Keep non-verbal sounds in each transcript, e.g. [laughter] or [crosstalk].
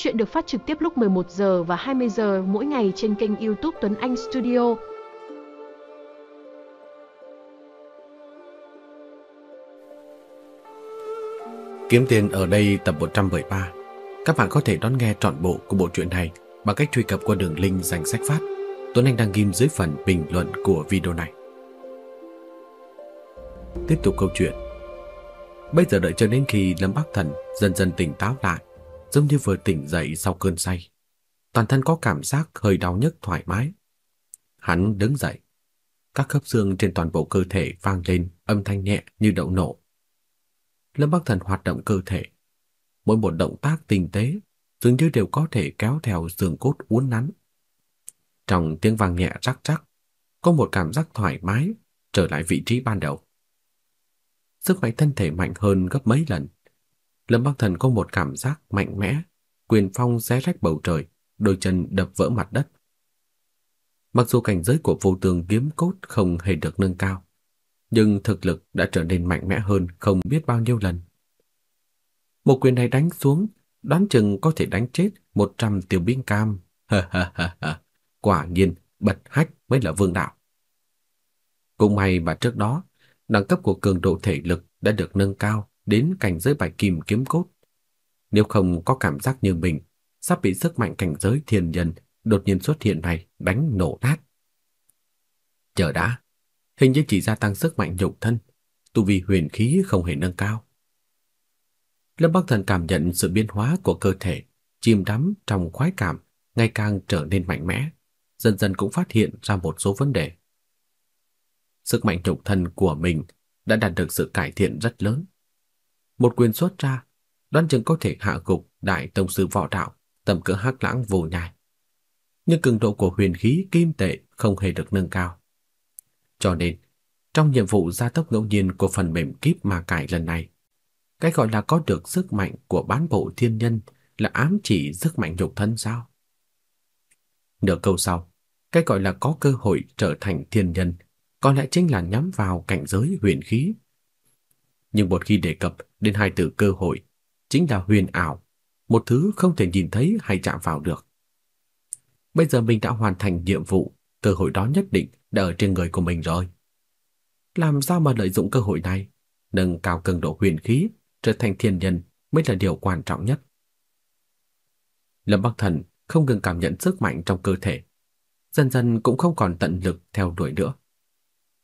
Chuyện được phát trực tiếp lúc 11 giờ và 20 giờ mỗi ngày trên kênh YouTube Tuấn Anh Studio. Kiếm tiền ở đây tập 113. Các bạn có thể đón nghe trọn bộ của bộ truyện này bằng cách truy cập qua đường link danh sách phát. Tuấn Anh đang ghim dưới phần bình luận của video này. Tiếp tục câu chuyện. Bây giờ đợi cho đến khi Lâm Bắc Thần dần dần tỉnh táo lại, giống như vừa tỉnh dậy sau cơn say. Toàn thân có cảm giác hơi đau nhức thoải mái. Hắn đứng dậy. Các khớp xương trên toàn bộ cơ thể vang lên âm thanh nhẹ như đậu nổ. Lâm Bắc Thần hoạt động cơ thể. Mỗi một động tác tinh tế dường như đều có thể kéo theo xương cốt uốn nắn. Trong tiếng vang nhẹ rắc rắc, có một cảm giác thoải mái trở lại vị trí ban đầu. Sức mạnh thân thể mạnh hơn gấp mấy lần. Lâm Bắc Thần có một cảm giác mạnh mẽ, quyền phong xé rách bầu trời, đôi chân đập vỡ mặt đất. Mặc dù cảnh giới của vô tường kiếm cốt không hề được nâng cao, nhưng thực lực đã trở nên mạnh mẽ hơn không biết bao nhiêu lần. Một quyền này đánh xuống, đoán chừng có thể đánh chết 100 tiểu binh cam. Ha ha ha ha. Quả nhiên, bật hách mới là vương đạo. Cũng may mà trước đó, đẳng cấp của cường độ thể lực đã được nâng cao đến cảnh giới bạch kim kiếm cốt. Nếu không có cảm giác như mình sắp bị sức mạnh cảnh giới thiên nhân đột nhiên xuất hiện này đánh nổ nát. Chờ đã, hình như chỉ gia tăng sức mạnh nhục thân, tu vi huyền khí không hề nâng cao. Lâm Bắc Thần cảm nhận sự biến hóa của cơ thể, chìm đắm trong khoái cảm ngày càng trở nên mạnh mẽ, dần dần cũng phát hiện ra một số vấn đề. Sức mạnh nhục thân của mình đã đạt được sự cải thiện rất lớn. Một quyền xuất ra, đoán chừng có thể hạ gục đại tông sư võ đạo tầm cỡ hắc lãng vô nhai. Nhưng cường độ của huyền khí kim tệ không hề được nâng cao. Cho nên, trong nhiệm vụ gia tốc ngẫu nhiên của phần mềm kíp mà cải lần này, cái gọi là có được sức mạnh của bán bộ thiên nhân là ám chỉ sức mạnh nhục thân sao? Nửa câu sau, cái gọi là có cơ hội trở thành thiên nhân có lẽ chính là nhắm vào cảnh giới huyền khí. Nhưng một khi đề cập đến hai từ cơ hội, chính là huyền ảo, một thứ không thể nhìn thấy hay chạm vào được. Bây giờ mình đã hoàn thành nhiệm vụ, cơ hội đó nhất định đã ở trên người của mình rồi. Làm sao mà lợi dụng cơ hội này, nâng cao cường độ huyền khí, trở thành thiên nhân mới là điều quan trọng nhất. Lâm Bắc Thần không ngừng cảm nhận sức mạnh trong cơ thể, dần dần cũng không còn tận lực theo đuổi nữa.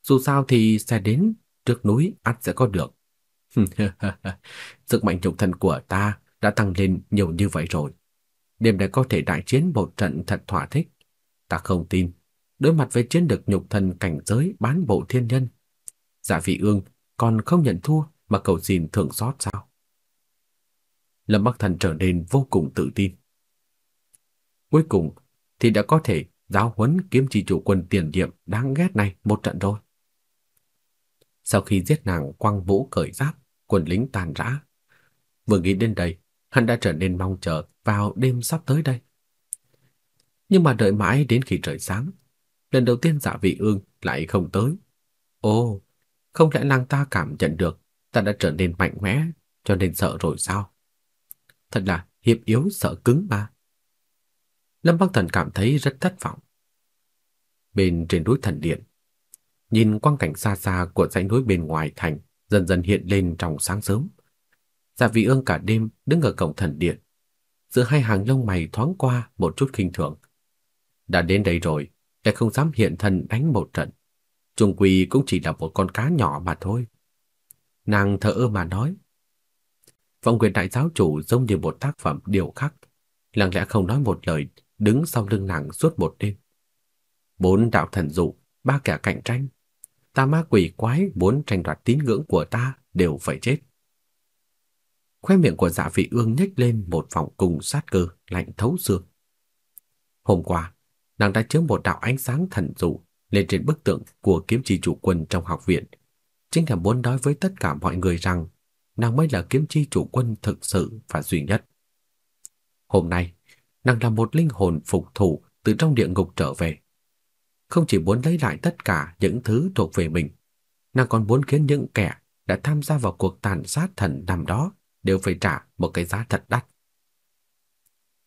Dù sao thì xe đến trước núi ắt sẽ có được. [laughs] Sức mạnh nhục thân của ta đã tăng lên nhiều như vậy rồi. Đêm nay có thể đại chiến một trận thật thỏa thích. Ta không tin, đối mặt với chiến được nhục thân cảnh giới bán bộ thiên nhân. Dạ vị ương còn không nhận thua mà cầu xin thưởng xót sao? Lâm Bắc Thần trở nên vô cùng tự tin. Cuối cùng thì đã có thể giáo huấn kiếm chỉ chủ quân tiền nhiệm đáng ghét này một trận rồi. Sau khi giết nàng quăng vũ cởi giáp, quân lính tàn rã. Vừa nghĩ đến đây, hắn đã trở nên mong chờ vào đêm sắp tới đây. Nhưng mà đợi mãi đến khi trời sáng, lần đầu tiên dạ vị ương lại không tới. Ồ, không lẽ nàng ta cảm nhận được ta đã trở nên mạnh mẽ cho nên sợ rồi sao? Thật là hiệp yếu sợ cứng mà. Lâm Bắc Thần cảm thấy rất thất vọng. Bên trên núi thần điện, Nhìn quang cảnh xa xa của dãy núi bên ngoài thành dần dần hiện lên trong sáng sớm. Dạ giả vị ương cả đêm đứng ở cổng thần điện. Giữa hai hàng lông mày thoáng qua một chút khinh thường. Đã đến đây rồi, lại không dám hiện thân đánh một trận. Trung quỳ cũng chỉ là một con cá nhỏ mà thôi. Nàng thở ơ mà nói. Vọng quyền đại giáo chủ giống như một tác phẩm điều khắc, lặng lẽ không nói một lời, đứng sau lưng nàng suốt một đêm. Bốn đạo thần dụ, ba kẻ cạnh tranh, tà ma quỷ quái muốn tranh đoạt tín ngưỡng của ta đều phải chết. Khoe miệng của dạ vị ương nhếch lên một vòng cùng sát cơ lạnh thấu xương. Hôm qua, nàng đã chứa một đạo ánh sáng thần dụ lên trên bức tượng của kiếm chi chủ quân trong học viện. Chính là muốn nói với tất cả mọi người rằng nàng mới là kiếm chi chủ quân thực sự và duy nhất. Hôm nay, nàng là một linh hồn phục thủ từ trong địa ngục trở về không chỉ muốn lấy lại tất cả những thứ thuộc về mình, nàng còn muốn khiến những kẻ đã tham gia vào cuộc tàn sát thần năm đó đều phải trả một cái giá thật đắt.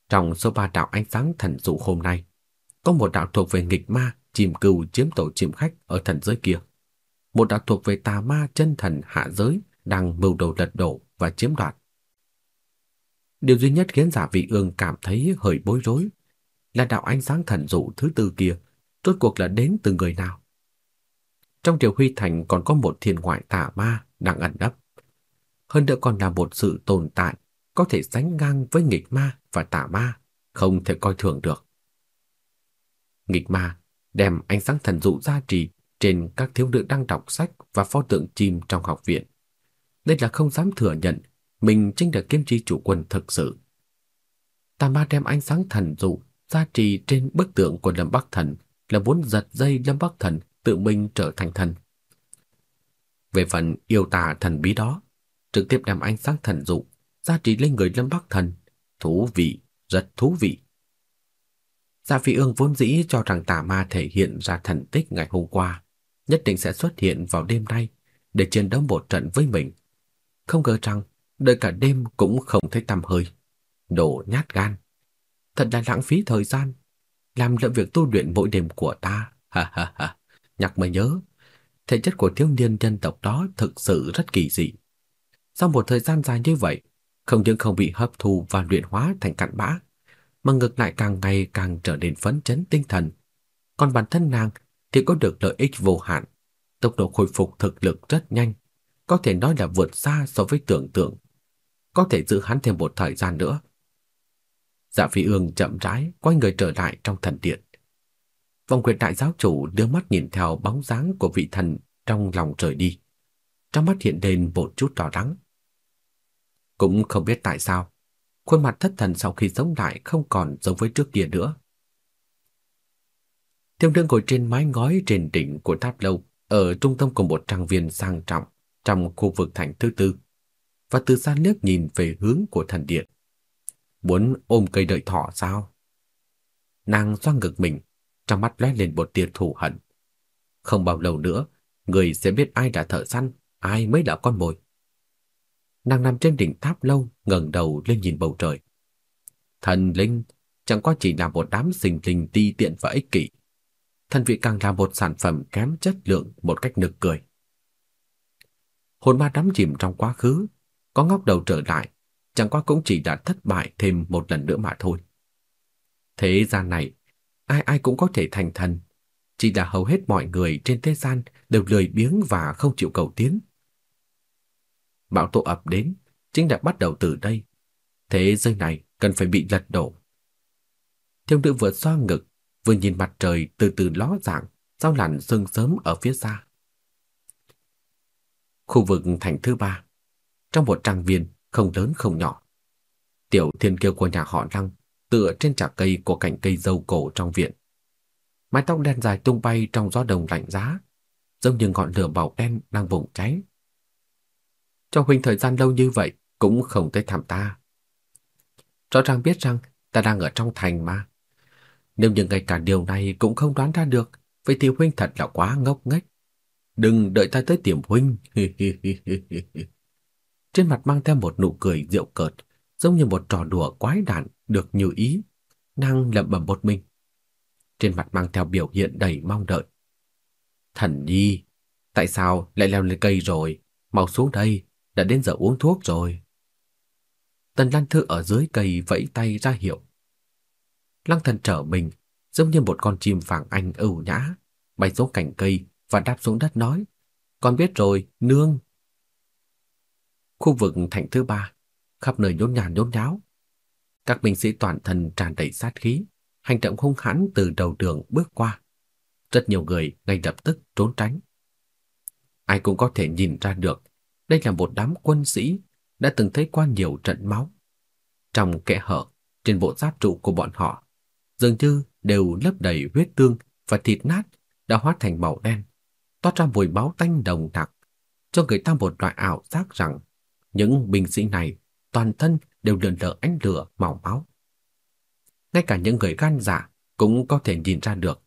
Trong số ba đạo ánh sáng thần dụ hôm nay, có một đạo thuộc về nghịch ma, chìm cừu chiếm tổ chiếm khách ở thần giới kia. Một đạo thuộc về tà ma chân thần hạ giới đang mưu đồ lật đổ và chiếm đoạt. Điều duy nhất khiến giả vị ương cảm thấy hơi bối rối là đạo ánh sáng thần dụ thứ tư kia rốt cuộc là đến từ người nào. Trong triều huy thành còn có một thiên ngoại tà ma đang ẩn nấp. Hơn nữa còn là một sự tồn tại có thể sánh ngang với nghịch ma và tà ma, không thể coi thường được. Nghịch ma đem ánh sáng thần dụ ra trì trên các thiếu nữ đang đọc sách và pho tượng chim trong học viện. Đây là không dám thừa nhận mình chính là kiếm chi chủ quân thực sự. Tà ma đem ánh sáng thần dụ gia trì trên bức tượng của Lâm Bắc Thần là muốn giật dây Lâm Bắc Thần tự mình trở thành thần. Về phần yêu tà thần bí đó, trực tiếp đem ánh sáng thần dụ giá trị lên người Lâm Bắc Thần, thú vị, rất thú vị. Gia Phi Ương vốn dĩ cho rằng tà ma thể hiện ra thần tích ngày hôm qua, nhất định sẽ xuất hiện vào đêm nay để chiến đấu một trận với mình. Không ngờ rằng đợi cả đêm cũng không thấy tầm hơi. Đồ nhát gan. Thật là lãng phí thời gian. Làm lỡ việc tu luyện mỗi đêm của ta. Ha ha ha. Nhắc mới nhớ. Thể chất của thiếu niên dân tộc đó thực sự rất kỳ dị. Sau một thời gian dài như vậy, không những không bị hấp thu và luyện hóa thành cặn bã, mà ngược lại càng ngày càng trở nên phấn chấn tinh thần. Còn bản thân nàng thì có được lợi ích vô hạn, tốc độ khôi phục thực lực rất nhanh, có thể nói là vượt xa so với tưởng tượng. Có thể giữ hắn thêm một thời gian nữa. Dạ Phi Ương chậm rãi quay người trở lại trong thần điện. Vong quyền đại giáo chủ đưa mắt nhìn theo bóng dáng của vị thần trong lòng trời đi. Trong mắt hiện lên một chút đỏ đắng. Cũng không biết tại sao, khuôn mặt thất thần sau khi sống lại không còn giống với trước kia nữa. Tiêu Đương ngồi trên mái ngói trên đỉnh của tháp lâu ở trung tâm của một trang viên sang trọng trong khu vực thành thứ tư và từ xa liếc nhìn về hướng của thần điện. Muốn ôm cây đợi thọ sao? Nàng xoang ngực mình, trong mắt lóe lên một tia thù hận. Không bao lâu nữa, người sẽ biết ai đã thợ săn, ai mới là con mồi. Nàng nằm trên đỉnh tháp lâu, ngẩng đầu lên nhìn bầu trời. Thần linh chẳng qua chỉ là một đám sinh linh ti tiện và ích kỷ. Thần vị càng là một sản phẩm kém chất lượng một cách nực cười. Hồn ma đắm chìm trong quá khứ, có ngóc đầu trở lại, chẳng qua cũng chỉ đã thất bại thêm một lần nữa mà thôi. Thế gian này, ai ai cũng có thể thành thần, chỉ là hầu hết mọi người trên thế gian đều lười biếng và không chịu cầu tiến. Bão tố ập đến, chính là bắt đầu từ đây. Thế giới này cần phải bị lật đổ. Thiêu nữ vừa xoa ngực, vừa nhìn mặt trời từ từ ló dạng, sau làn sương sớm ở phía xa. Khu vực thành thứ ba, trong một trang viên không lớn không nhỏ. Tiểu thiên kiêu của nhà họ Lăng tựa trên chạc cây của cành cây dâu cổ trong viện. Mái tóc đen dài tung bay trong gió đông lạnh giá, giống như ngọn lửa màu đen đang bùng cháy. Trong huynh thời gian lâu như vậy cũng không tới thăm ta. Rõ ràng biết rằng ta đang ở trong thành mà. Nếu như ngay cả điều này cũng không đoán ra được, vậy thì huynh thật là quá ngốc nghếch. Đừng đợi ta tới tiệm huynh. [laughs] Trên mặt mang theo một nụ cười giễu cợt, giống như một trò đùa quái đản được như ý. Nàng lẩm bẩm một mình. Trên mặt mang theo biểu hiện đầy mong đợi. Thần nhi, tại sao lại leo lên cây rồi? Mau xuống đây, đã đến giờ uống thuốc rồi. Tần Lan Thư ở dưới cây vẫy tay ra hiệu. Lăng thần trở mình, giống như một con chim phảng anh ưu nhã, bay xuống cành cây và đáp xuống đất nói, con biết rồi, nương. Khu vực thành thứ ba, khắp nơi nhốn nhàn nhốn nháo. Các binh sĩ toàn thân tràn đầy sát khí, hành động hung hãn từ đầu đường bước qua. Rất nhiều người ngay lập tức trốn tránh. Ai cũng có thể nhìn ra được, đây là một đám quân sĩ đã từng thấy qua nhiều trận máu. Trong kẽ hở trên bộ giáp trụ của bọn họ, dường như đều lấp đầy huyết tương và thịt nát đã hóa thành màu đen, toát ra mùi máu tanh đồng đặc, cho người ta một loại ảo giác rằng những binh sĩ này toàn thân đều lượn lờ ánh lửa màu máu. Ngay cả những người gan dạ cũng có thể nhìn ra được,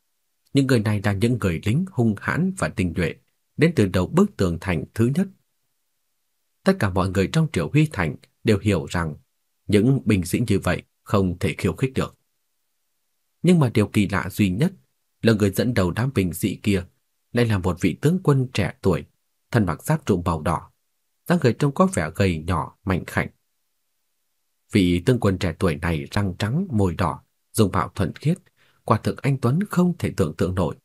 những người này là những người lính hung hãn và tinh nhuệ đến từ đầu bức tường thành thứ nhất. Tất cả mọi người trong Triều Huy thành đều hiểu rằng những binh sĩ như vậy không thể khiêu khích được. Nhưng mà điều kỳ lạ duy nhất là người dẫn đầu đám binh sĩ kia lại là một vị tướng quân trẻ tuổi, thân mặc giáp trụ màu đỏ, dáng người trông có vẻ gầy nhỏ, mạnh khảnh. Vị tướng quân trẻ tuổi này răng trắng, môi đỏ, dung mạo thuần khiết, quả thực anh Tuấn không thể tưởng tượng nổi.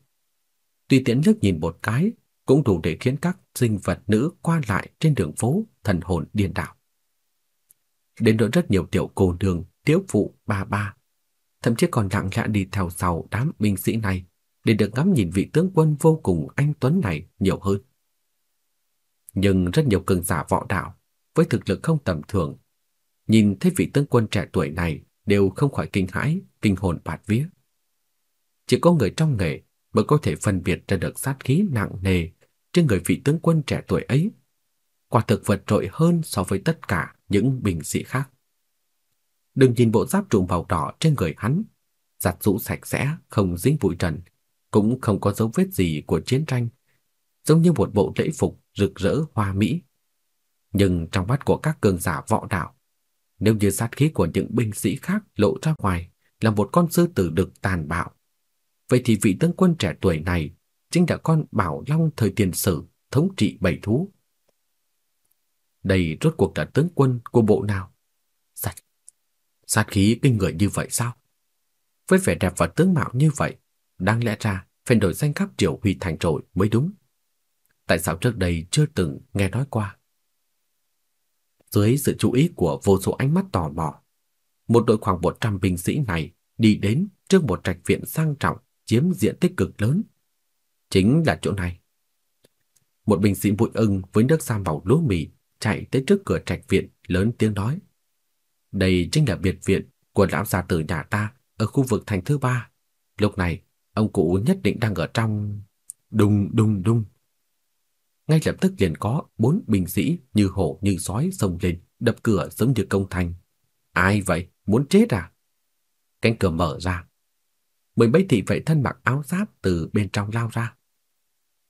Tuy tiễn liếc nhìn một cái, cũng đủ để khiến các sinh vật nữ qua lại trên đường phố thần hồn điên đảo. Đến nỗi rất nhiều tiểu cô nương, tiếu phụ, ba ba, thậm chí còn lặng lẽ đi theo sau đám binh sĩ này để được ngắm nhìn vị tướng quân vô cùng anh tuấn này nhiều hơn. Nhưng rất nhiều cường giả võ đạo với thực lực không tầm thường, nhìn thấy vị tướng quân trẻ tuổi này đều không khỏi kinh hãi, kinh hồn bạt vía. Chỉ có người trong nghề mới có thể phân biệt ra được sát khí nặng nề trên người vị tướng quân trẻ tuổi ấy. Quả thực vượt trội hơn so với tất cả những bình sĩ khác. Đừng nhìn bộ giáp trùng màu đỏ trên người hắn, giặt rũ sạch sẽ, không dính bụi trần, cũng không có dấu vết gì của chiến tranh, giống như một bộ lễ phục rực rỡ hoa mỹ. Nhưng trong mắt của các cường giả võ đạo, nếu như sát khí của những binh sĩ khác lộ ra ngoài là một con sư tử đực tàn bạo, vậy thì vị tướng quân trẻ tuổi này chính là con bảo long thời tiền sử thống trị bảy thú. Đây rốt cuộc là tướng quân của bộ nào? Sát, sát khí kinh người như vậy sao? Với vẻ đẹp và tướng mạo như vậy, đáng lẽ ra phải đổi danh khắp triều huy thành rồi mới đúng. Tại sao trước đây chưa từng nghe nói qua? Dưới sự chú ý của vô số ánh mắt tò mò, một đội khoảng 100 binh sĩ này đi đến trước một trạch viện sang trọng chiếm diện tích cực lớn. Chính là chỗ này. Một binh sĩ bụi ưng với nước sam màu lúa mì chạy tới trước cửa trạch viện lớn tiếng nói. Đây chính là biệt viện của lão gia tử nhà ta ở khu vực thành thứ ba. Lúc này, ông cụ nhất định đang ở trong... Đùng đùng đùng. Ngay lập tức liền có bốn binh sĩ như hổ như sói xông lên, đập cửa giống như công thành. Ai vậy? Muốn chết à? Cánh cửa mở ra. Mười mấy thị vệ thân mặc áo giáp từ bên trong lao ra.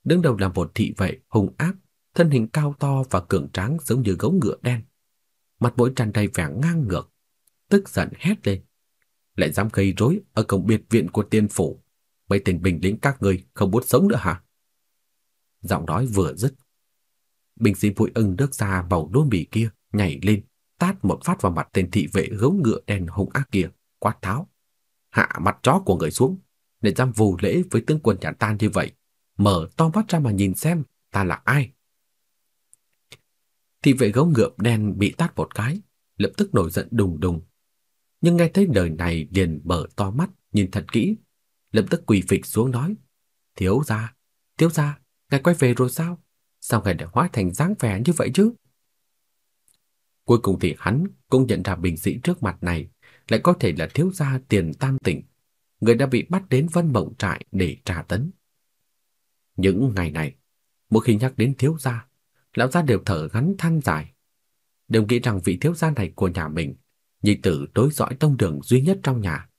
Đứng đầu là một thị vệ hùng ác, thân hình cao to và cường tráng giống như gấu ngựa đen. Mặt mũi tràn đầy vẻ ngang ngược, tức giận hét lên. Lại dám gây rối ở cổng biệt viện của tiên phủ. Mấy tên bình lính các ngươi không muốn sống nữa hả? Giọng nói vừa dứt. bình sĩ vui ưng nước ra bầu đô bì kia, nhảy lên, tát một phát vào mặt tên thị vệ gấu ngựa đen hung ác kia, quát tháo. Hạ mặt chó của người xuống, để dám vù lễ với tướng quân nhà tan như vậy. Mở to mắt ra mà nhìn xem ta là ai. Thị vệ gấu ngựa đen bị tát một cái, lập tức nổi giận đùng đùng. Nhưng nghe thấy lời này liền mở to mắt, nhìn thật kỹ, lập tức quỳ phịch xuống nói: "Thiếu gia, thiếu gia, ngài quay về rồi sao? Sao ngài lại hóa thành dáng vẻ như vậy chứ?" Cuối cùng thì hắn cũng nhận ra bình sĩ trước mặt này lại có thể là thiếu gia tiền tam tỉnh, người đã bị bắt đến Vân Mộng trại để tra tấn. Những ngày này, mỗi khi nhắc đến thiếu gia, lão gia đều thở ngắn than dài. Đều nghĩ rằng vị thiếu gia này của nhà mình, nhi tử đối dõi tông đường duy nhất trong nhà,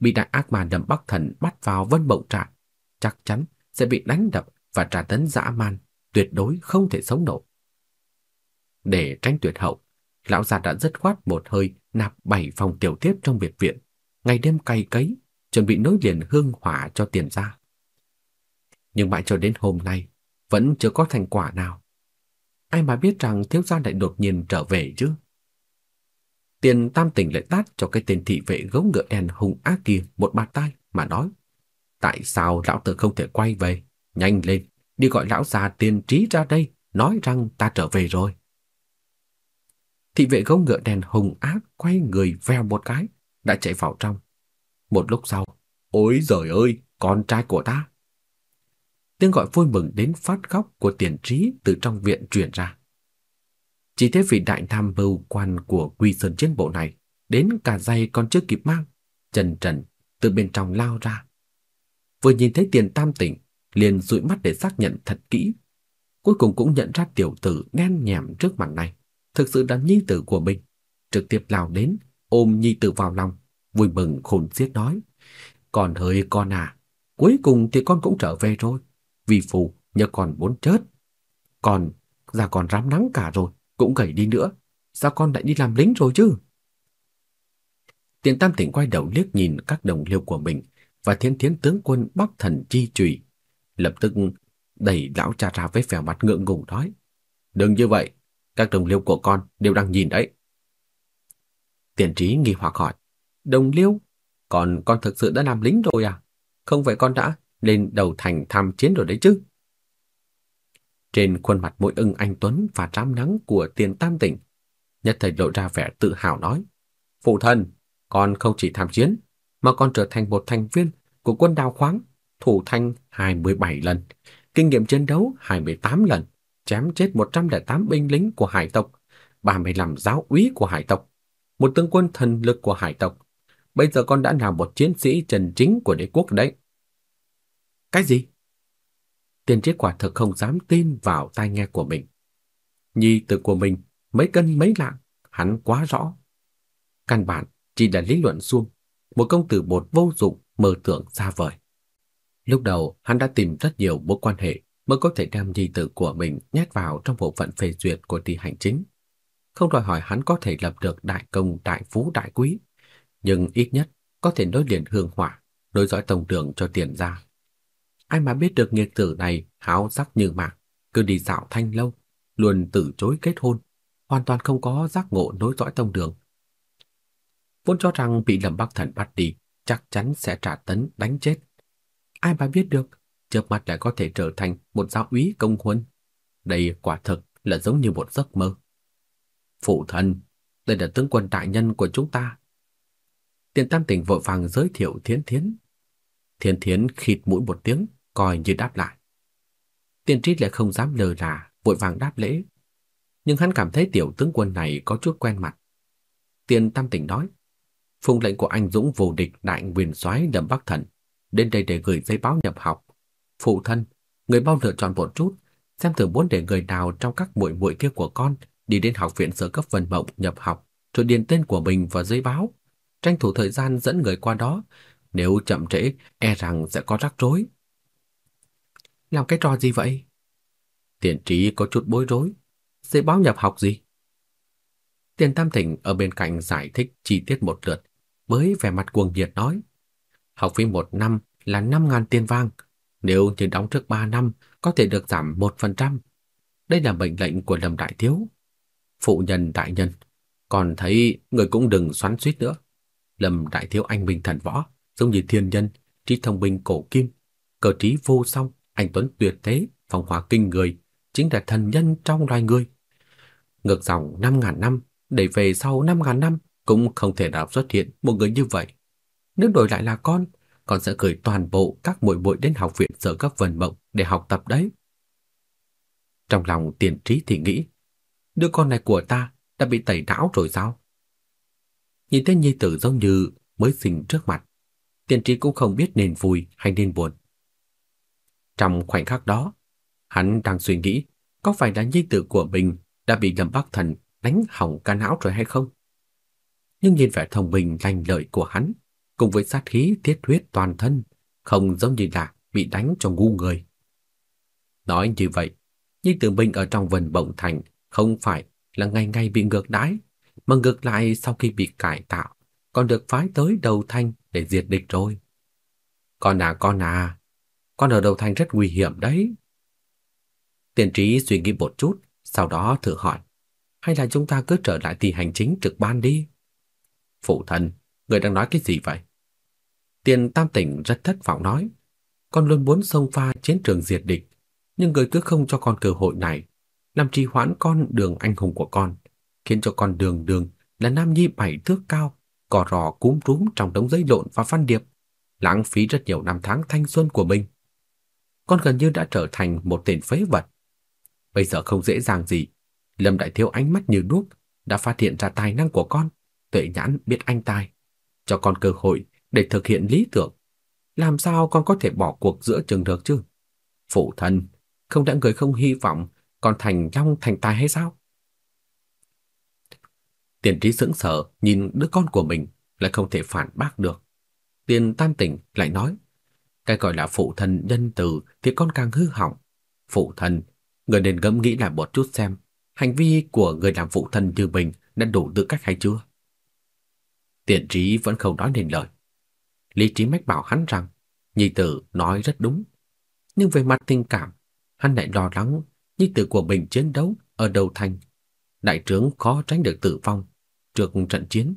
bị đại ác ma đầm Bắc Thần bắt vào Vân Mộng trại, chắc chắn sẽ bị đánh đập và tra tấn dã man, tuyệt đối không thể sống nổi. Để tránh tuyệt hậu, lão già đã dứt khoát một hơi nạp bảy phòng tiểu tiếp trong biệt viện, ngày đêm cày cấy, chuẩn bị nối liền hương hỏa cho tiền gia. Nhưng mãi cho đến hôm nay, vẫn chưa có thành quả nào. Ai mà biết rằng thiếu gia lại đột nhiên trở về chứ? Tiền tam tỉnh lại tát cho cái tên thị vệ gấu ngựa đen hùng ác kia một bạt tay mà nói. Tại sao lão tử không thể quay về? Nhanh lên, đi gọi lão già tiền trí ra đây, nói rằng ta trở về rồi. Thị vệ gấu ngựa đèn hùng ác quay người veo một cái, đã chạy vào trong. Một lúc sau, ôi giời ơi, con trai của ta. Tiếng gọi vui mừng đến phát khóc của tiền trí từ trong viện truyền ra. Chỉ thế vị đại tham mưu quan của quy sơn chiến bộ này, đến cả giày còn chưa kịp mang, trần trần từ bên trong lao ra. Vừa nhìn thấy tiền tam tỉnh, liền dụi mắt để xác nhận thật kỹ. Cuối cùng cũng nhận ra tiểu tử đen nhèm trước mặt này thực sự là nhi tử của mình, trực tiếp lao đến, ôm nhi tử vào lòng, vui mừng khôn xiết nói: "Con hơi con à, cuối cùng thì con cũng trở về rồi, vì phụ nhờ con muốn chết. Còn già còn rám nắng cả rồi, cũng gầy đi nữa, sao con lại đi làm lính rồi chứ?" Tiền Tam Tỉnh quay đầu liếc nhìn các đồng liêu của mình và thiên thiến tướng quân Bắc Thần chi trùy, lập tức đẩy lão cha ra với vẻ mặt ngượng ngùng nói: "Đừng như vậy, các đồng liêu của con đều đang nhìn đấy." Tiền Trí nghi hoặc hỏi: "Đồng liêu? Còn con thực sự đã làm lính rồi à? Không phải con đã lên đầu thành tham chiến rồi đấy chứ?" Trên khuôn mặt mũi ưng anh tuấn và rám nắng của Tiền Tam Tỉnh, nhất thời lộ ra vẻ tự hào nói: "Phụ thân, con không chỉ tham chiến, mà còn trở thành một thành viên của quân đào khoáng, thủ thanh 27 lần, kinh nghiệm chiến đấu 28 lần, chém chết 108 binh lính của hải tộc, 35 giáo úy của hải tộc, một tướng quân thần lực của hải tộc. Bây giờ con đã là một chiến sĩ trần chính của đế quốc đấy. Cái gì? Tiền triết quả thực không dám tin vào tai nghe của mình. Nhi tử của mình mấy cân mấy lạng, hắn quá rõ. Căn bản chỉ là lý luận suông, một công tử bột vô dụng mơ tưởng xa vời. Lúc đầu, hắn đã tìm rất nhiều mối quan hệ mới có thể đem di tử của mình nhét vào trong bộ phận phê duyệt của ty hành chính. Không đòi hỏi hắn có thể lập được đại công, đại phú, đại quý, nhưng ít nhất có thể nối liền hương hỏa, nối dõi tổng đường cho tiền ra. Ai mà biết được nghiệt tử này háo sắc như mạc, cứ đi dạo thanh lâu, luôn từ chối kết hôn, hoàn toàn không có giác ngộ nối dõi tông đường. Vốn cho rằng bị Lâm Bắc Thần bắt đi, chắc chắn sẽ trả tấn đánh chết. Ai mà biết được, chớp mắt lại có thể trở thành một giáo úy công huân. Đây quả thực là giống như một giấc mơ. Phụ thân, đây là tướng quân đại nhân của chúng ta. Tiền Tam Tỉnh vội vàng giới thiệu Thiến Thiến. Thiến Thiến khịt mũi một tiếng, coi như đáp lại. Tiền Trít lại không dám lờ là, vội vàng đáp lễ. Nhưng hắn cảm thấy tiểu tướng quân này có chút quen mặt. Tiền Tam Tỉnh nói, phụng lệnh của anh Dũng vô địch đại nguyên soái Lâm Bắc Thần đến đây để gửi giấy báo nhập học. Phụ thân, người bao lựa chọn một chút, xem thử muốn để người nào trong các muội muội kia của con đi đến học viện sơ cấp Vân Mộng nhập học, rồi điền tên của mình vào giấy báo, tranh thủ thời gian dẫn người qua đó, nếu chậm trễ e rằng sẽ có rắc rối. Làm cái trò gì vậy? Tiền trí có chút bối rối. Giấy báo nhập học gì? Tiền Tam Thịnh ở bên cạnh giải thích chi tiết một lượt, với vẻ mặt cuồng nhiệt nói. Học phí một năm là 5.000 tiền vang, nếu như đóng trước 3 năm có thể được giảm 1%. Đây là mệnh lệnh của Lâm Đại Thiếu. Phụ nhân đại nhân, còn thấy người cũng đừng xoắn suýt nữa. Lâm Đại Thiếu anh minh thần võ, giống như thiên nhân, trí thông minh cổ kim, cờ trí vô song, anh tuấn tuyệt thế, phong hóa kinh người, chính là thần nhân trong loài người. Ngược dòng 5.000 năm, để về sau 5.000 năm cũng không thể nào xuất hiện một người như vậy. Nếu đổi lại là con, con sẽ gửi toàn bộ các muội muội đến học viện sở cấp vần mộng để học tập đấy. Trong lòng tiền trí thì nghĩ, đứa con này của ta đã bị tẩy não rồi sao? Nhìn thấy nhi tử giống như mới sinh trước mặt, tiền trí cũng không biết nên vui hay nên buồn. Trong khoảnh khắc đó, hắn đang suy nghĩ có phải là nhi tử của mình đã bị Lâm Bắc Thần đánh hỏng cả não rồi hay không? Nhưng nhìn vẻ thông minh lành lợi của hắn, cùng với sát khí thiết huyết toàn thân, không giống như là bị đánh cho ngu người. Nói như vậy, Nhi Tử Minh ở trong vần bộng thành không phải là ngày ngày bị ngược đãi, mà ngược lại sau khi bị cải tạo, còn được phái tới đầu thanh để diệt địch rồi. Con à con à, con ở đầu thanh rất nguy hiểm đấy. Tiền trí suy nghĩ một chút, sau đó thử hỏi, hay là chúng ta cứ trở lại thì hành chính trực ban đi? Phụ thân, người đang nói cái gì vậy? Tiền Tam Tỉnh rất thất vọng nói, con luôn muốn xông pha chiến trường diệt địch, nhưng người cứ không cho con cơ hội này, làm trì hoãn con đường anh hùng của con, khiến cho con đường đường là nam nhi bảy thước cao, cò rò cúm rúm trong đống giấy lộn và văn điệp, lãng phí rất nhiều năm tháng thanh xuân của mình. Con gần như đã trở thành một tên phế vật. Bây giờ không dễ dàng gì, Lâm Đại Thiếu ánh mắt như đuốc đã phát hiện ra tài năng của con, tuệ nhãn biết anh tài, cho con cơ hội để thực hiện lý tưởng. Làm sao con có thể bỏ cuộc giữa chừng được chứ? Phụ thân, không đã người không hy vọng con thành long thành tài hay sao? Tiền trí sững sờ nhìn đứa con của mình lại không thể phản bác được. Tiền tam tỉnh lại nói, cái gọi là phụ thân nhân từ thì con càng hư hỏng. Phụ thân, người nên ngẫm nghĩ lại một chút xem, hành vi của người làm phụ thân như mình đã đủ tư cách hay chưa? Tiền trí vẫn không nói nên lời. Lý trí mách bảo hắn rằng, nhi tử nói rất đúng. Nhưng về mặt tình cảm, hắn lại lo lắng nhi tử của mình chiến đấu ở đầu thành. Đại trướng khó tránh được tử vong trước trận chiến.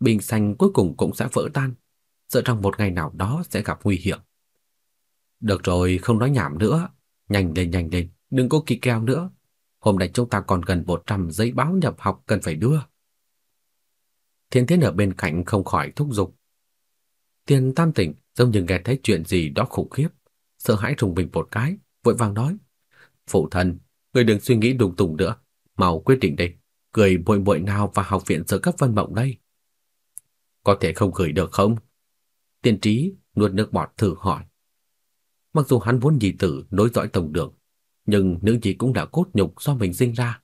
Bình xanh cuối cùng cũng sẽ vỡ tan, sợ rằng một ngày nào đó sẽ gặp nguy hiểm. Được rồi, không nói nhảm nữa. Nhanh lên nhanh lên, đừng có kỳ keo nữa. Hôm nay chúng ta còn gần 100 giấy báo nhập học cần phải đưa. Thiên Thiên ở bên cạnh không khỏi thúc giục. Tiền Tam Tỉnh giống như nghe thấy chuyện gì đó khủng khiếp, sợ hãi trùng mình một cái, vội vàng nói: "Phụ thân, người đừng suy nghĩ đùng tung nữa, mau quyết định đi, cười muội muội nào vào học viện sơ cấp Vân Mộng đây?" "Có thể không gửi được không?" Tiên Trí nuốt nước bọt thử hỏi. Mặc dù hắn vốn nhi tử nối dõi tổng đường, nhưng nữ nhi cũng đã cốt nhục do mình sinh ra.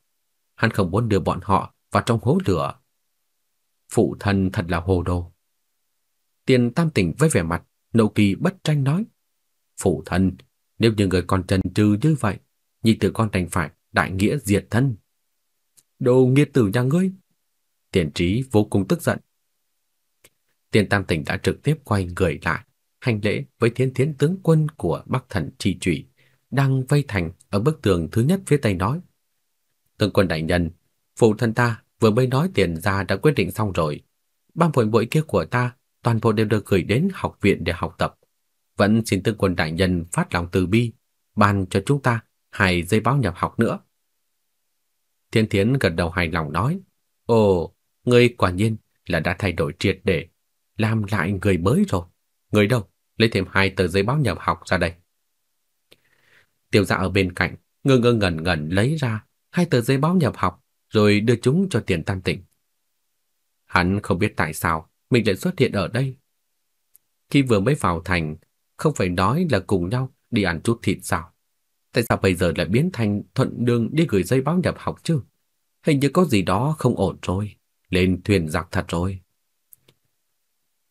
Hắn không muốn đưa bọn họ vào trong hố lửa. Phụ thân thật là hồ đồ. Tiền tam tỉnh với vẻ mặt, nộ kỳ bất tranh nói. Phụ thân, nếu như người con trần trừ như vậy, nhi tử con thành phải đại nghĩa diệt thân. Đồ nghiệt tử nhà ngươi. Tiền trí vô cùng tức giận. Tiền tam tỉnh đã trực tiếp quay người lại, hành lễ với thiên thiến tướng quân của Bắc Thần Trì Trụy, đang vây thành ở bức tường thứ nhất phía tây nói. Tướng quân đại nhân, phụ thân ta vừa mới nói tiền ra đã quyết định xong rồi. Ba muội muội kia của ta toàn bộ đều được gửi đến học viện để học tập. Vẫn xin tướng quân đại nhân phát lòng từ bi, ban cho chúng ta hai giấy báo nhập học nữa. Thiên Thiến gật đầu hài lòng nói, Ồ, ngươi quả nhiên là đã thay đổi triệt để, làm lại người mới rồi. Người đâu? Lấy thêm hai tờ giấy báo nhập học ra đây. Tiểu dạ ở bên cạnh, ngơ ngơ ngẩn ngẩn lấy ra hai tờ giấy báo nhập học, rồi đưa chúng cho tiền tam tỉnh. Hắn không biết tại sao mình lại xuất hiện ở đây. Khi vừa mới vào thành, không phải nói là cùng nhau đi ăn chút thịt sao? Tại sao bây giờ lại biến thành thuận đường đi gửi giấy báo nhập học chứ? Hình như có gì đó không ổn rồi. Lên thuyền giặc thật rồi.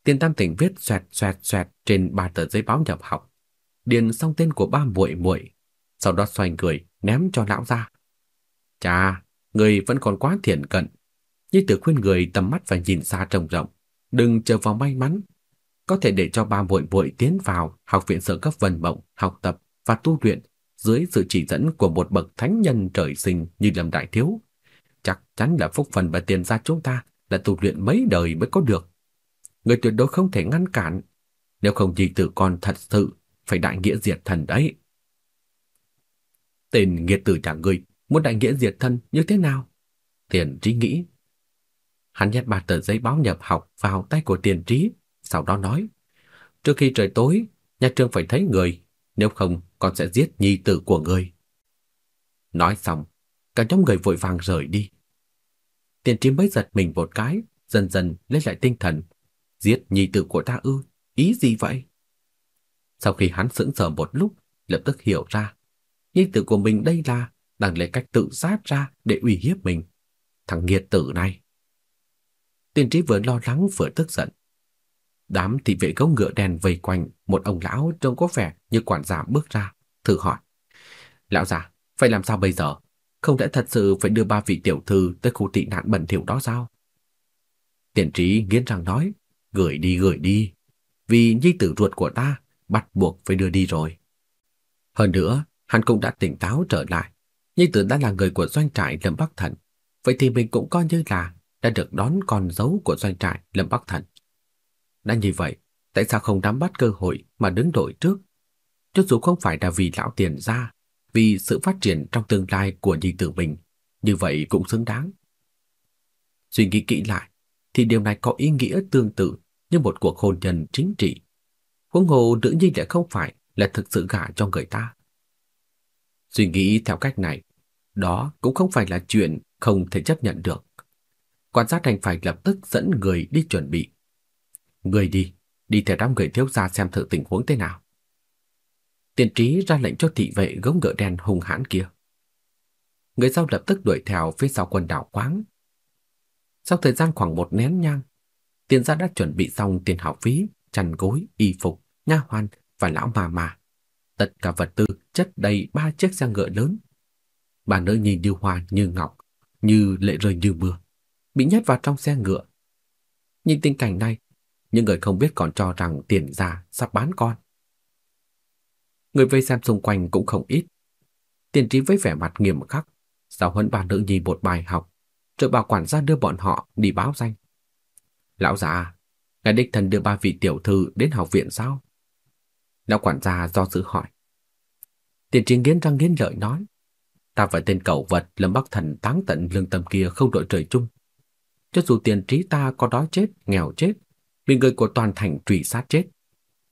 Tiền Tam Tỉnh viết xoẹt xoẹt xoẹt trên ba tờ giấy báo nhập học, điền xong tên của ba muội muội, sau đó xoay người ném cho lão ra. "Cha, người vẫn còn quá thiện cận." Nhi tử khuyên người tầm mắt phải nhìn xa trông rộng, đừng chờ vào may mắn, có thể để cho ba muội muội tiến vào học viện sở cấp Vân Mộng học tập và tu luyện dưới sự chỉ dẫn của một bậc thánh nhân trời sinh như Lâm Đại Thiếu. Chắc chắn là phúc phần và tiền gia chúng ta đã tu luyện mấy đời mới có được người tuyệt đối không thể ngăn cản, nếu không thì tử con thật sự phải đại nghĩa diệt thần đấy. Tên nghiệt tử nhà ngươi muốn đại nghĩa diệt thân như thế nào? Tiền trí nghĩ. Hắn nhét ba tờ giấy báo nhập học vào tay của tiền trí, sau đó nói. Trước khi trời tối, nhà trường phải thấy người, nếu không con sẽ giết nhi tử của người. Nói xong, cả nhóm người vội vàng rời đi. Tiền trí mới giật mình một cái, dần dần lấy lại tinh thần, Giết nhi tử của ta ư? Ý gì vậy? Sau khi hắn sững sờ một lúc, lập tức hiểu ra. Nhi tử của mình đây là đang lấy cách tự sát ra để uy hiếp mình. Thằng nghiệt tử này. Tiên trí vừa lo lắng vừa tức giận. Đám thị vệ gấu ngựa đen vây quanh một ông lão trông có vẻ như quản gia bước ra, thử hỏi. Lão già, phải làm sao bây giờ? Không lẽ thật sự phải đưa ba vị tiểu thư tới khu tị nạn bẩn thỉu đó sao? Tiền trí nghiến răng nói, Gửi đi gửi đi, vì nhi tử ruột của ta bắt buộc phải đưa đi rồi. Hơn nữa, hắn cũng đã tỉnh táo trở lại. Nhi tử đã là người của doanh trại Lâm Bắc Thần, vậy thì mình cũng coi như là đã được đón con dấu của doanh trại Lâm Bắc Thần. Đã như vậy, tại sao không nắm bắt cơ hội mà đứng đội trước? Cho dù không phải là vì lão tiền ra, vì sự phát triển trong tương lai của nhi tử mình, như vậy cũng xứng đáng. Suy nghĩ kỹ lại, thì điều này có ý nghĩa tương tự như một cuộc hôn nhân chính trị. Huống hồ nữ nhi lại không phải là thực sự gả cho người ta. Suy nghĩ theo cách này, đó cũng không phải là chuyện không thể chấp nhận được. Quan sát thành phải lập tức dẫn người đi chuẩn bị. Người đi, đi theo đám người thiếu gia xem thử tình huống thế nào. Tiền trí ra lệnh cho thị vệ gống ngựa đen hùng hãn kia. Người sau lập tức đuổi theo phía sau quần đảo quáng. Sau thời gian khoảng một nén nhang, tiền gia đã chuẩn bị xong tiền học phí, chăn gối, y phục, nha hoàn và lão mà mà. Tất cả vật tư chất đầy ba chiếc xe ngựa lớn. Bà nữ nhìn như hoa như ngọc, như lệ rơi như mưa, bị nhét vào trong xe ngựa. Nhìn tình cảnh này, những người không biết còn cho rằng tiền già sắp bán con. Người vây xem xung quanh cũng không ít. Tiền trí với vẻ mặt nghiêm khắc, giáo huấn bà nữ nhi một bài học, rồi bảo quản gia đưa bọn họ đi báo danh. Lão già, ngài đích thần đưa ba vị tiểu thư đến học viện sao? Lão quản gia do dự hỏi. Tiền trí nghiến răng nghiến lợi nói, ta và tên cậu vật lâm bắc thần táng tận lương tâm kia không đội trời chung. Cho dù tiền trí ta có đói chết, nghèo chết, bị người của toàn thành truy sát chết,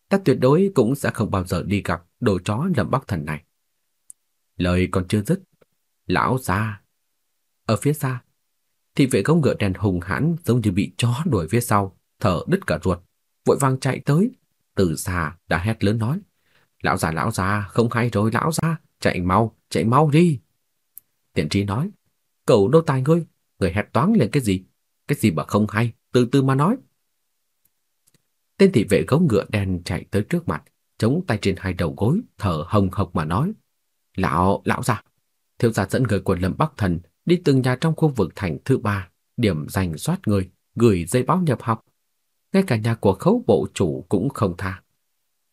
ta tuyệt đối cũng sẽ không bao giờ đi gặp đồ chó lâm bắc thần này. Lời còn chưa dứt, lão ra. Ở phía xa, thị vệ công ngựa đèn hùng hãn giống như bị chó đuổi phía sau, thở đứt cả ruột, vội vàng chạy tới, từ xa đã hét lớn nói: "Lão già lão già, không hay rồi lão già, chạy mau, chạy mau đi." Tiện trí nói: "Cậu đô tài ngươi, người hét toáng lên cái gì? Cái gì mà không hay, từ từ mà nói." Tên thị vệ gấu ngựa đen chạy tới trước mặt, chống tay trên hai đầu gối, thở hồng hộc mà nói: "Lão, lão già, thiếu gia dẫn người của Lâm Bắc Thần đi từng nhà trong khu vực thành thứ ba, điểm danh soát người, gửi dây báo nhập học. Ngay cả nhà của khấu bộ chủ cũng không tha.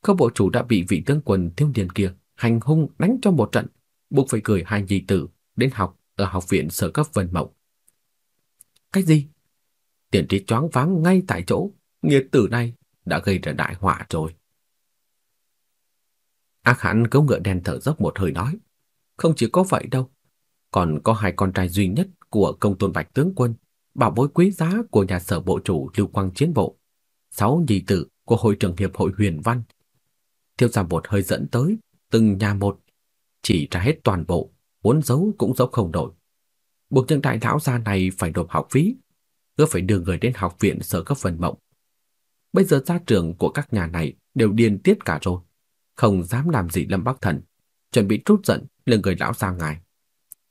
Khấu bộ chủ đã bị vị tướng quân thiếu niên kia hành hung đánh cho một trận, buộc phải gửi hai nhi tử đến học ở học viện sở cấp Vân Mộng. Cái gì? Tiền trí choáng váng ngay tại chỗ, nghiệt tử này đã gây ra đại họa rồi. Ác hẳn cấu ngựa đen thở dốc một hơi nói, không chỉ có vậy đâu, còn có hai con trai duy nhất của công tôn bạch tướng quân, bảo bối quý giá của nhà sở bộ chủ Lưu Quang Chiến Bộ, sáu nhị tử của hội trưởng hiệp hội huyền văn. Thiêu giảm một hơi dẫn tới, từng nhà một, chỉ ra hết toàn bộ, muốn giấu cũng giấu không nổi. Buộc những đại lão gia này phải nộp học phí, cứ phải đưa người đến học viện sở cấp phần mộng. Bây giờ gia trưởng của các nhà này đều điên tiết cả rồi, không dám làm gì Lâm Bắc Thần, chuẩn bị trút giận lên người lão gia ngài.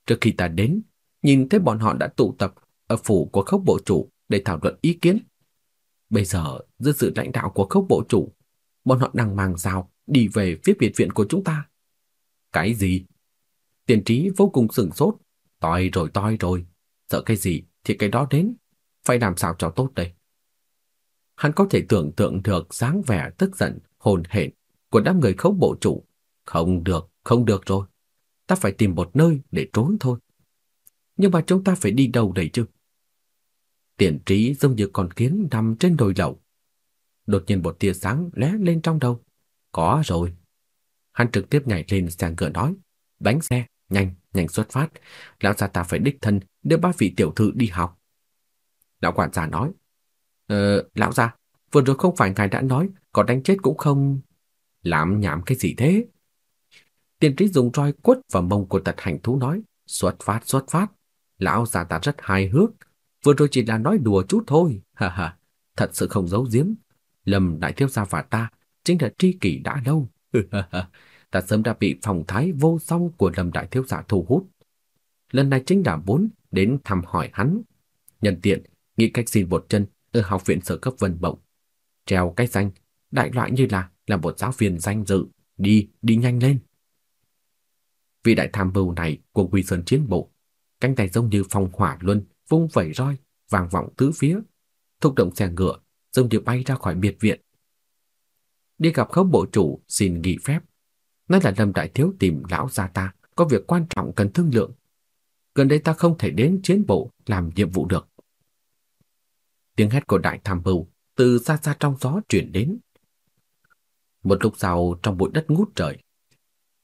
Trước khi ta đến, nhìn thấy bọn họ đã tụ tập ở phủ của khốc bộ chủ để thảo luận ý kiến. Bây giờ, dưới sự lãnh đạo của khốc bộ chủ, bọn họ đang mang rào đi về phía biệt viện của chúng ta. Cái gì? Tiền trí vô cùng sửng sốt. Toi rồi toi rồi. Sợ cái gì thì cái đó đến. Phải làm sao cho tốt đây? Hắn có thể tưởng tượng được dáng vẻ tức giận, hồn hển của đám người khấu bộ chủ. Không được, không được rồi ta phải tìm một nơi để trốn thôi. Nhưng mà chúng ta phải đi đâu đây chứ? Tiền trí giống như con kiến nằm trên đồi lậu. Đột nhiên một tia sáng lóe lên trong đầu. Có rồi. Hắn trực tiếp nhảy lên xe ngựa nói. bánh xe, nhanh, nhanh xuất phát. Lão gia ta phải đích thân đưa ba vị tiểu thư đi học. Lão quản gia nói. Ờ, lão gia, vừa rồi không phải ngài đã nói có đánh chết cũng không... Làm nhảm cái gì thế? Tiền trí dùng roi quất vào mông của tật hành thú nói, xuất phát, xuất phát. Lão già ta rất hài hước, vừa rồi chỉ là nói đùa chút thôi, ha ha, thật sự không giấu giếm. Lâm đại thiếu gia và ta chính là tri kỷ đã lâu, [laughs] ta sớm đã bị phòng thái vô song của Lâm đại thiếu gia thu hút. Lần này chính là vốn đến thăm hỏi hắn. Nhân tiện, nghĩ cách xin một chân ở học viện sở cấp vân bộng. Treo cái danh, đại loại như là là một giáo viên danh dự. Đi, đi nhanh lên vị đại tham mưu này của Quy Sơn chiến bộ, cánh tay giống như phong hỏa luân, vung vẩy roi, vang vọng tứ phía, thúc động xe ngựa, giống như bay ra khỏi biệt viện. Đi gặp khấu bộ chủ xin nghỉ phép, nói là Lâm Đại Thiếu tìm lão gia ta có việc quan trọng cần thương lượng. Gần đây ta không thể đến chiến bộ làm nhiệm vụ được. Tiếng hét của đại tham mưu từ xa xa trong gió truyền đến. Một lúc sau trong bụi đất ngút trời,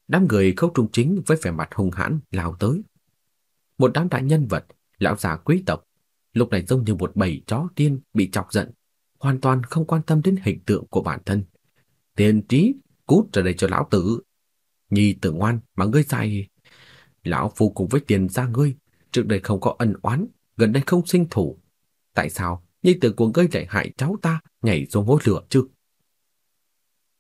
Đám người khâu trung chính với vẻ mặt hung hãn lao tới. Một đám đại nhân vật, lão già quý tộc, lúc này giống như một bầy chó điên bị chọc giận, hoàn toàn không quan tâm đến hình tượng của bản thân. Tiền trí, cút ra đây cho lão tử. Nhi tử ngoan mà ngươi sai. Lão phu cùng với tiền gia ngươi, trước đây không có ân oán, gần đây không sinh thủ. Tại sao nhi tử của ngươi lại hại cháu ta nhảy xuống hố lửa chứ?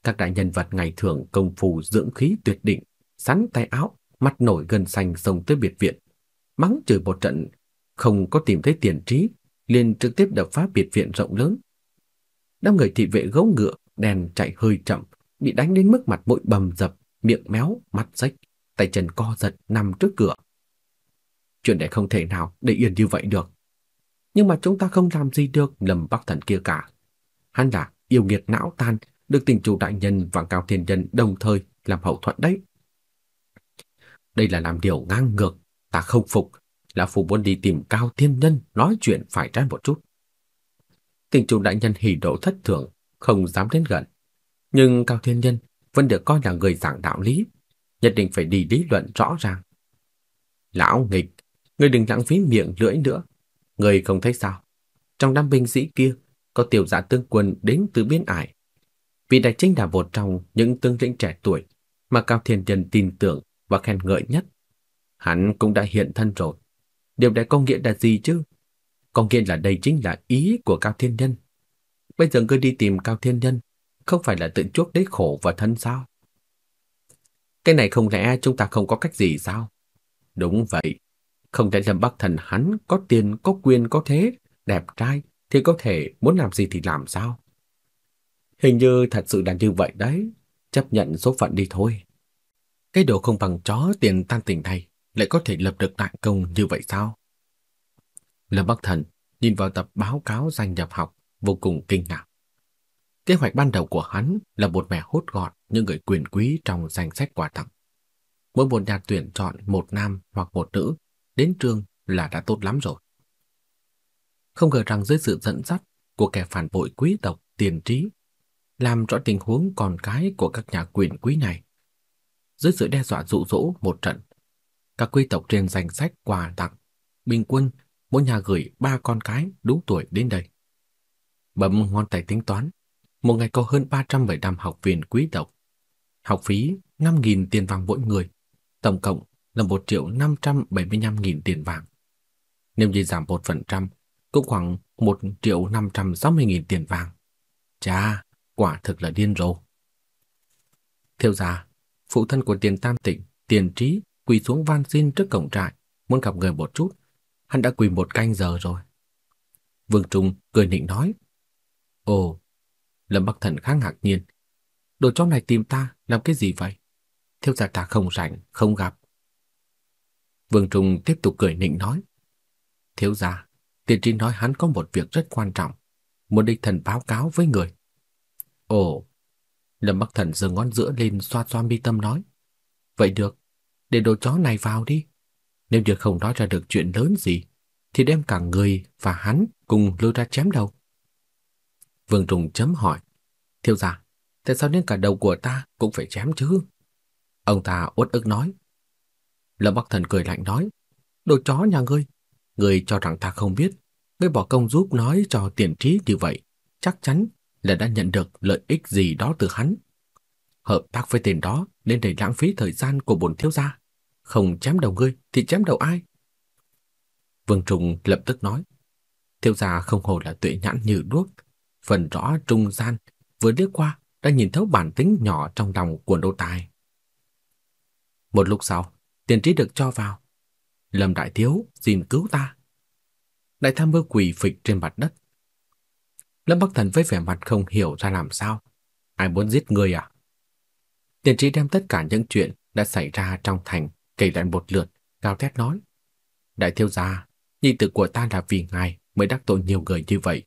Các đại nhân vật ngày thường công phu dưỡng khí tuyệt đỉnh sắn tay áo, mặt nổi gần xanh xông tới biệt viện, mắng chửi một trận, không có tìm thấy tiền trí, liền trực tiếp đập phá biệt viện rộng lớn. Đám người thị vệ gấu ngựa, đèn chạy hơi chậm, bị đánh đến mức mặt mũi bầm dập, miệng méo, mắt rách, tay chân co giật nằm trước cửa. Chuyện này không thể nào để yên như vậy được. Nhưng mà chúng ta không làm gì được Lâm Bắc Thần kia cả. Hắn là yêu nghiệt não tan, được tình chủ đại nhân và cao thiên nhân đồng thời làm hậu thuẫn đấy. Đây là làm điều ngang ngược, ta không phục, là phụ muốn đi tìm cao thiên nhân nói chuyện phải trái một chút. Tình chủ đại nhân hỉ độ thất thường, không dám đến gần. Nhưng cao thiên nhân vẫn được coi là người giảng đạo lý, nhất định phải đi lý luận rõ ràng. Lão nghịch, người đừng lãng phí miệng lưỡi nữa người không thấy sao? Trong đám binh sĩ kia có tiểu dạ giả tương quân đến từ biên ải. Vị đại chính là một trong những tướng lĩnh trẻ tuổi mà Cao Thiên Nhân tin tưởng và khen ngợi nhất. Hắn cũng đã hiện thân rồi. Điều này có nghĩa là gì chứ? Có nghĩa là đây chính là ý của Cao Thiên Nhân. Bây giờ ngươi đi tìm Cao Thiên Nhân, không phải là tự chuốc đấy khổ và thân sao? Cái này không lẽ chúng ta không có cách gì sao? Đúng vậy. Không thể xem Bắc Thần hắn có tiền, có quyền, có thế, đẹp trai, thì có thể muốn làm gì thì làm sao? Hình như thật sự là như vậy đấy. Chấp nhận số phận đi thôi. Cái đồ không bằng chó tiền tan tình này lại có thể lập được đại công như vậy sao? Lâm Bắc Thần nhìn vào tập báo cáo danh nhập học vô cùng kinh ngạc. Kế hoạch ban đầu của hắn là một mẻ hốt gọn những người quyền quý trong danh sách quà tặng. Mỗi một nhà tuyển chọn một nam hoặc một nữ đến trường là đã tốt lắm rồi. Không ngờ rằng dưới sự dẫn dắt của kẻ phản bội quý tộc tiền trí, làm rõ tình huống con cái của các nhà quyền quý này. Dưới sự đe dọa dụ dỗ một trận, các quý tộc trên danh sách quà tặng, bình quân mỗi nhà gửi ba con cái đúng tuổi đến đây. Bấm ngón tay tính toán, một ngày có hơn 315 học viên quý tộc. Học phí 5.000 tiền vàng mỗi người, tổng cộng là 1 triệu 575.000 tiền vàng. Nếu như giảm 1%, cũng khoảng 1 triệu 560.000 tiền vàng. Chà, quả thực là điên rồ. Theo gia, phụ thân của tiền tam tịnh, tiền trí, quỳ xuống van xin trước cổng trại, muốn gặp người một chút. Hắn đã quỳ một canh giờ rồi. Vương Trung cười nịnh nói. Ồ, Lâm Bắc Thần khá ngạc nhiên. Đồ chó này tìm ta làm cái gì vậy? Theo gia ta không rảnh, không gặp. Vương Trung tiếp tục cười nịnh nói. Thiếu gia, tiền trinh nói hắn có một việc rất quan trọng, muốn đích thần báo cáo với người. Ồ, Lâm Bắc Thần giơ ngón giữa lên xoa xoa mi tâm nói. Vậy được, để đồ chó này vào đi. Nếu như không nói ra được chuyện lớn gì, thì đem cả người và hắn cùng lôi ra chém đầu. Vương Trùng chấm hỏi. Thiếu gia, tại sao đến cả đầu của ta cũng phải chém chứ? Ông ta uất ức nói. Lâm Bắc Thần cười lạnh nói. Đồ chó nhà ngươi, ngươi cho rằng ta không biết. Ngươi bỏ công giúp nói cho tiền trí như vậy, chắc chắn là đã nhận được lợi ích gì đó từ hắn. Hợp tác với tên đó nên để lãng phí thời gian của bổn thiếu gia. Không chém đầu ngươi thì chém đầu ai? Vương Trùng lập tức nói. Thiếu gia không hồ là tuệ nhãn như đuốc, phần rõ trung gian, vừa liếc qua đã nhìn thấu bản tính nhỏ trong lòng của đô tài. Một lúc sau, tiền trí được cho vào. Lâm đại thiếu, xin cứu ta. Đại tham mưu quỳ phịch trên mặt đất. Lâm Bắc Thần với vẻ mặt không hiểu ra làm sao. Ai muốn giết người à? Tiền trí đem tất cả những chuyện đã xảy ra trong thành kể lại một lượt, cao thét nói. Đại thiếu gia, nhi tử của ta là vì ngài mới đắc tội nhiều người như vậy.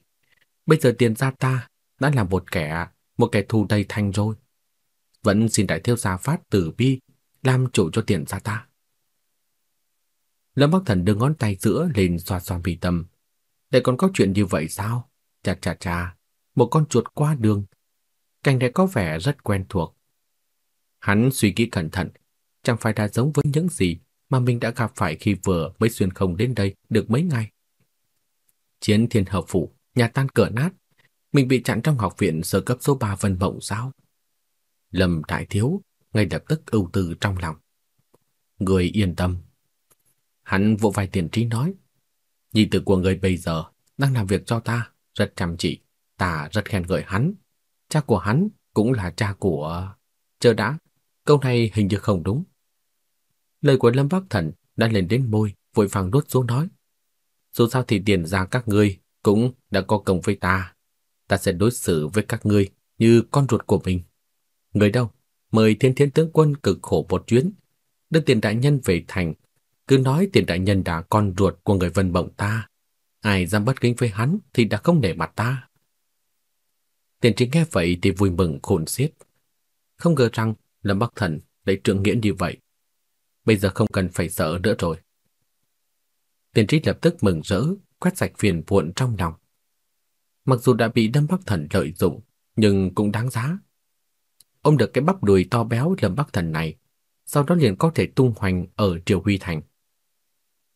Bây giờ tiền gia ta đã là một kẻ, một kẻ thù đầy thành rồi. Vẫn xin đại thiếu gia phát tử bi, làm chủ cho tiền gia ta. Lâm Bắc Thần đưa ngón tay giữa lên xoa xoa mi tâm. Để còn có chuyện như vậy sao? Chà chà chà, một con chuột qua đường. Cảnh này có vẻ rất quen thuộc. Hắn suy nghĩ cẩn thận, chẳng phải đã giống với những gì mà mình đã gặp phải khi vừa mới xuyên không đến đây được mấy ngày. Chiến thiên hợp phủ, nhà tan cửa nát, mình bị chặn trong học viện sơ cấp số 3 Vân Mộng sao? Lâm Đại Thiếu ngay lập tức ưu tư trong lòng. Người yên tâm. Hắn vỗ vai tiền trí nói, nhi tử của người bây giờ đang làm việc cho ta, rất chăm chỉ, ta rất khen ngợi hắn. Cha của hắn cũng là cha của... Chờ đã, câu này hình như không đúng. Lời của Lâm Bắc Thần đã lên đến môi, vội vàng nuốt xuống nói. Dù sao thì tiền ra các ngươi cũng đã có công với ta. Ta sẽ đối xử với các ngươi như con ruột của mình. Người đâu? Mời thiên thiên tướng quân cực khổ một chuyến. Đưa tiền đại nhân về thành. Cứ nói tiền đại nhân đã con ruột của người vân bộng ta. Ai dám bất kính với hắn thì đã không để mặt ta. Tiền trí nghe vậy thì vui mừng khôn xiết. Không ngờ rằng Lâm Bắc Thần lại trượng nghĩa như vậy. Bây giờ không cần phải sợ nữa rồi. Tiền trí lập tức mừng rỡ, quét sạch phiền muộn trong lòng. Mặc dù đã bị Lâm Bắc Thần lợi dụng, nhưng cũng đáng giá. ông được cái bắp đùi to béo Lâm Bắc Thần này, sau đó liền có thể tung hoành ở Triều Huy Thành.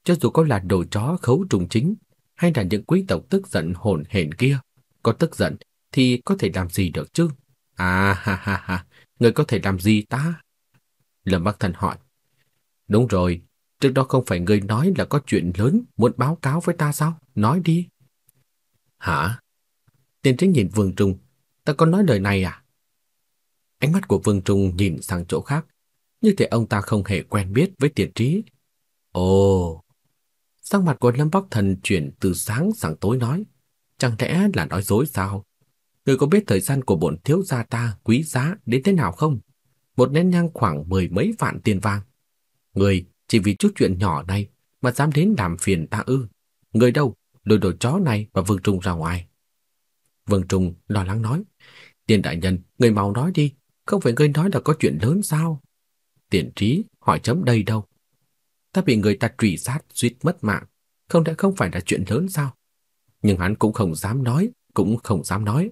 Cho dù có là đồ chó khấu trùng chính, hay là những quý tộc tức giận hồn hển kia, có tức giận thì có thể làm gì được chứ? À ha ha ha, người có thể làm gì ta? Lâm Bắc Thần hỏi. Đúng rồi, trước đó không phải người nói là có chuyện lớn muốn báo cáo với ta sao? Nói đi. Hả? Tiền trinh nhìn Vương Trung, ta có nói lời này à? Ánh mắt của Vương Trung nhìn sang chỗ khác, như thể ông ta không hề quen biết với tiền trí. Ồ! Sắc mặt của Lâm Bắc Thần chuyển từ sáng sang tối nói, chẳng lẽ là nói dối sao? Người có biết thời gian của bổn thiếu gia ta quý giá đến thế nào không? Một nén nhang khoảng mười mấy vạn tiền vàng. Người chỉ vì chút chuyện nhỏ này mà dám đến làm phiền ta ư? Người đâu? Lôi đồ chó này và Vương Trung ra ngoài. Vương Trung lo lắng nói, tiền đại nhân, người mau nói đi, không phải người nói là có chuyện lớn sao? Tiền trí hỏi chấm đây đâu? Ta bị người ta truy sát suýt mất mạng, không lẽ không phải là chuyện lớn sao? Nhưng hắn cũng không dám nói, cũng không dám nói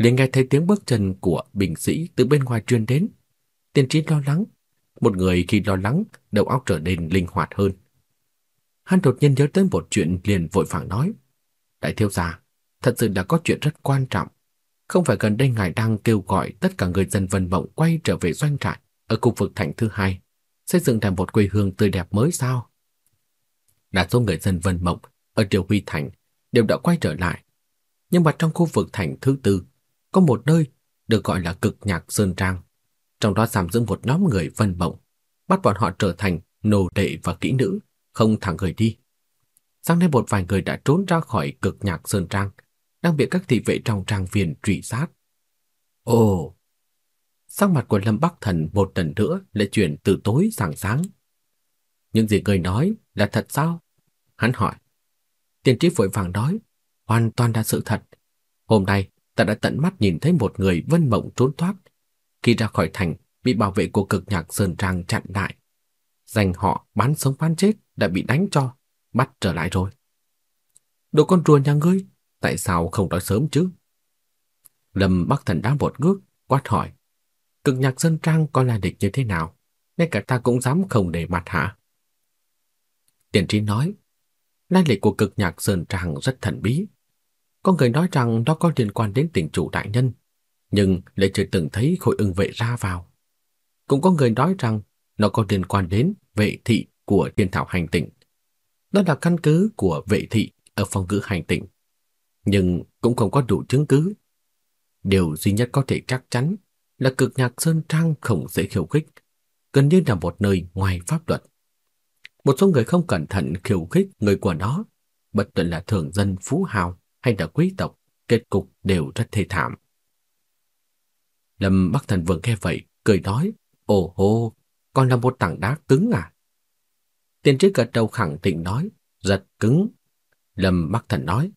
liền nghe thấy tiếng bước chân của binh sĩ từ bên ngoài truyền đến. Tiên trí lo lắng, một người khi lo lắng, đầu óc trở nên linh hoạt hơn. Hắn đột nhiên nhớ tới một chuyện liền vội vàng nói: "Đại thiếu gia, thật sự là có chuyện rất quan trọng. Không phải gần đây ngài đang kêu gọi tất cả người dân Vân Mộng quay trở về doanh trại ở khu vực thành thứ hai, xây dựng thành một quê hương tươi đẹp mới sao?" Đa số người dân Vân Mộng ở Triều Huy thành đều đã quay trở lại, nhưng mà trong khu vực thành thứ tư có một nơi được gọi là cực nhạc Sơn Trang. Trong đó giam giữ một nhóm người vân mộng, bắt bọn họ trở thành nô đệ và kỹ nữ, không thẳng người đi. Sáng nay một vài người đã trốn ra khỏi cực nhạc Sơn Trang, đang bị các thị vệ trong trang viên truy sát. Ồ! Sắc mặt của Lâm Bắc Thần một lần nữa lại chuyển từ tối sang sáng. Những gì người nói là thật sao? Hắn hỏi. Tiền trí vội vàng nói, hoàn toàn là sự thật. Hôm nay ta đã tận mắt nhìn thấy một người vân mộng trốn thoát. Khi ra khỏi thành, bị bảo vệ của cực nhạc Sơn Trang chặn lại. Dành họ bán sống bán chết đã bị đánh cho, bắt trở lại rồi. Đồ con rùa nhà ngươi, tại sao không nói sớm chứ? Lâm Bắc Thần đá một ngước, quát hỏi. Cực nhạc dân Trang có là địch như thế nào? Ngay cả ta cũng dám không để mặt hả? Tiền trí nói, lai lịch của cực nhạc Sơn Trang rất thần bí. Có người nói rằng nó có liên quan đến tỉnh chủ đại nhân, nhưng lại chưa từng thấy khối ưng vệ ra vào. Cũng có người nói rằng nó có liên quan đến vệ thị của thiên thảo hành tỉnh. Đó là căn cứ của vệ thị ở phòng ngữ hành tỉnh. Nhưng cũng không có đủ chứng cứ. Điều duy nhất có thể chắc chắn là cực nhạc Sơn Trang không dễ khiêu khích, gần như là một nơi ngoài pháp luật. Một số người không cẩn thận khiêu khích người của nó, bất luận là thường dân phú hào hay là quý tộc, kết cục đều rất thê thảm. Lâm Bắc Thần vừa nghe vậy, cười nói, ồ hô, còn là một tảng đá cứng à? Tiên trí gật đầu khẳng định nói, rất cứng. Lâm Bắc Thần nói,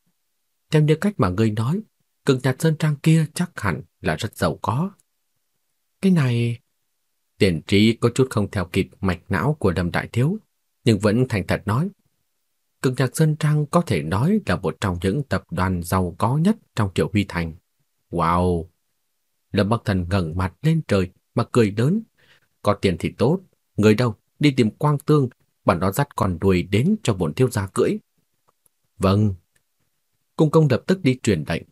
theo như cách mà ngươi nói, cực nhạt sơn trang kia chắc hẳn là rất giàu có. Cái này... Tiền trí có chút không theo kịp mạch não của đầm Đại Thiếu, nhưng vẫn thành thật nói, Cực nhạc Sơn Trang có thể nói là một trong những tập đoàn giàu có nhất trong Triệu Huy Thành. Wow! Lâm Bắc Thần ngẩng mặt lên trời mà cười lớn. Có tiền thì tốt, người đâu, đi tìm quang tương, bản đó dắt con đuôi đến cho bổn thiếu gia cưỡi. Vâng. Cung công lập tức đi truyền lệnh.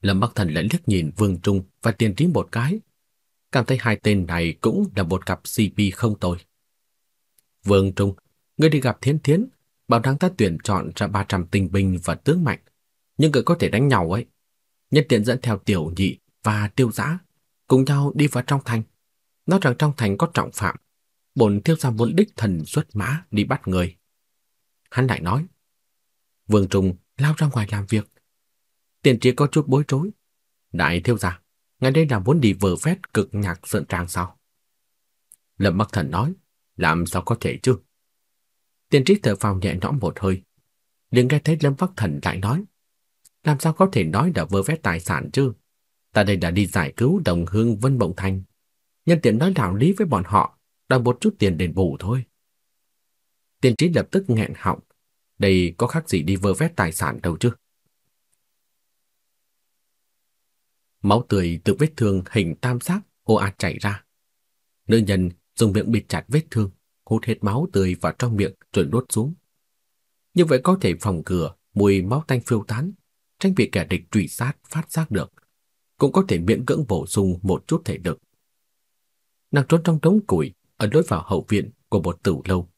Lâm Bắc Thần lại liếc nhìn Vương Trung và Tiền Trí một cái. Cảm thấy hai tên này cũng là một cặp CP không tồi. Vương Trung, ngươi đi gặp Thiến Thiến, bảo đáng ta tuyển chọn ra 300 tinh binh và tướng mạnh, nhưng người có thể đánh nhau ấy. Nhân tiện dẫn theo tiểu nhị và tiêu giã, cùng nhau đi vào trong thành. Nói rằng trong thành có trọng phạm, bổn tiêu gia muốn đích thần xuất mã đi bắt người. Hắn lại nói, Vương Trung lao ra ngoài làm việc. Tiền trí có chút bối rối. Đại thiêu gia, ngài đây là muốn đi vờ phét cực nhạc sơn trang sao? Lâm Bắc Thần nói, làm sao có thể chứ? Tiên trí thở phào nhẹ nhõm một hơi, liền nghe thấy Lâm Bắc Thần lại nói, làm sao có thể nói là vơ vét tài sản chứ? Ta đây đã đi giải cứu đồng hương Vân Bộng Thành. Nhân tiện nói đạo lý với bọn họ, đòi một chút tiền đền bù thôi. Tiên trí lập tức nghẹn họng. Đây có khác gì đi vơ vét tài sản đâu chứ? Máu tươi từ vết thương hình tam giác ồ ạt chảy ra. Nữ nhân dùng miệng bịt chặt vết thương, hút hết máu tươi vào trong miệng rồi nuốt xuống. Như vậy có thể phòng cửa mùi máu tanh phiêu tán, tránh bị kẻ địch truy sát phát giác được, cũng có thể miễn cưỡng bổ sung một chút thể lực. Nàng trốn trong đống củi ở lối vào hậu viện của một tử lâu,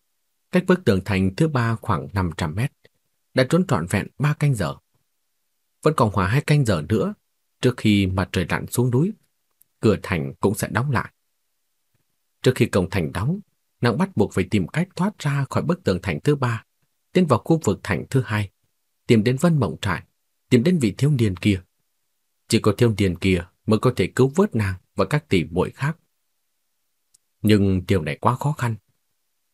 cách bức tường thành thứ ba khoảng 500 mét, đã trốn trọn vẹn ba canh giờ. Vẫn còn khoảng hai canh giờ nữa trước khi mặt trời lặn xuống núi, cửa thành cũng sẽ đóng lại. Trước khi cổng thành đóng, nàng bắt buộc phải tìm cách thoát ra khỏi bức tường thành thứ ba, tiến vào khu vực thành thứ hai, tìm đến Vân Mộng Trại, tìm đến vị thiếu niên kia. Chỉ có thiếu niên kia mới có thể cứu vớt nàng và các tỷ muội khác. Nhưng điều này quá khó khăn.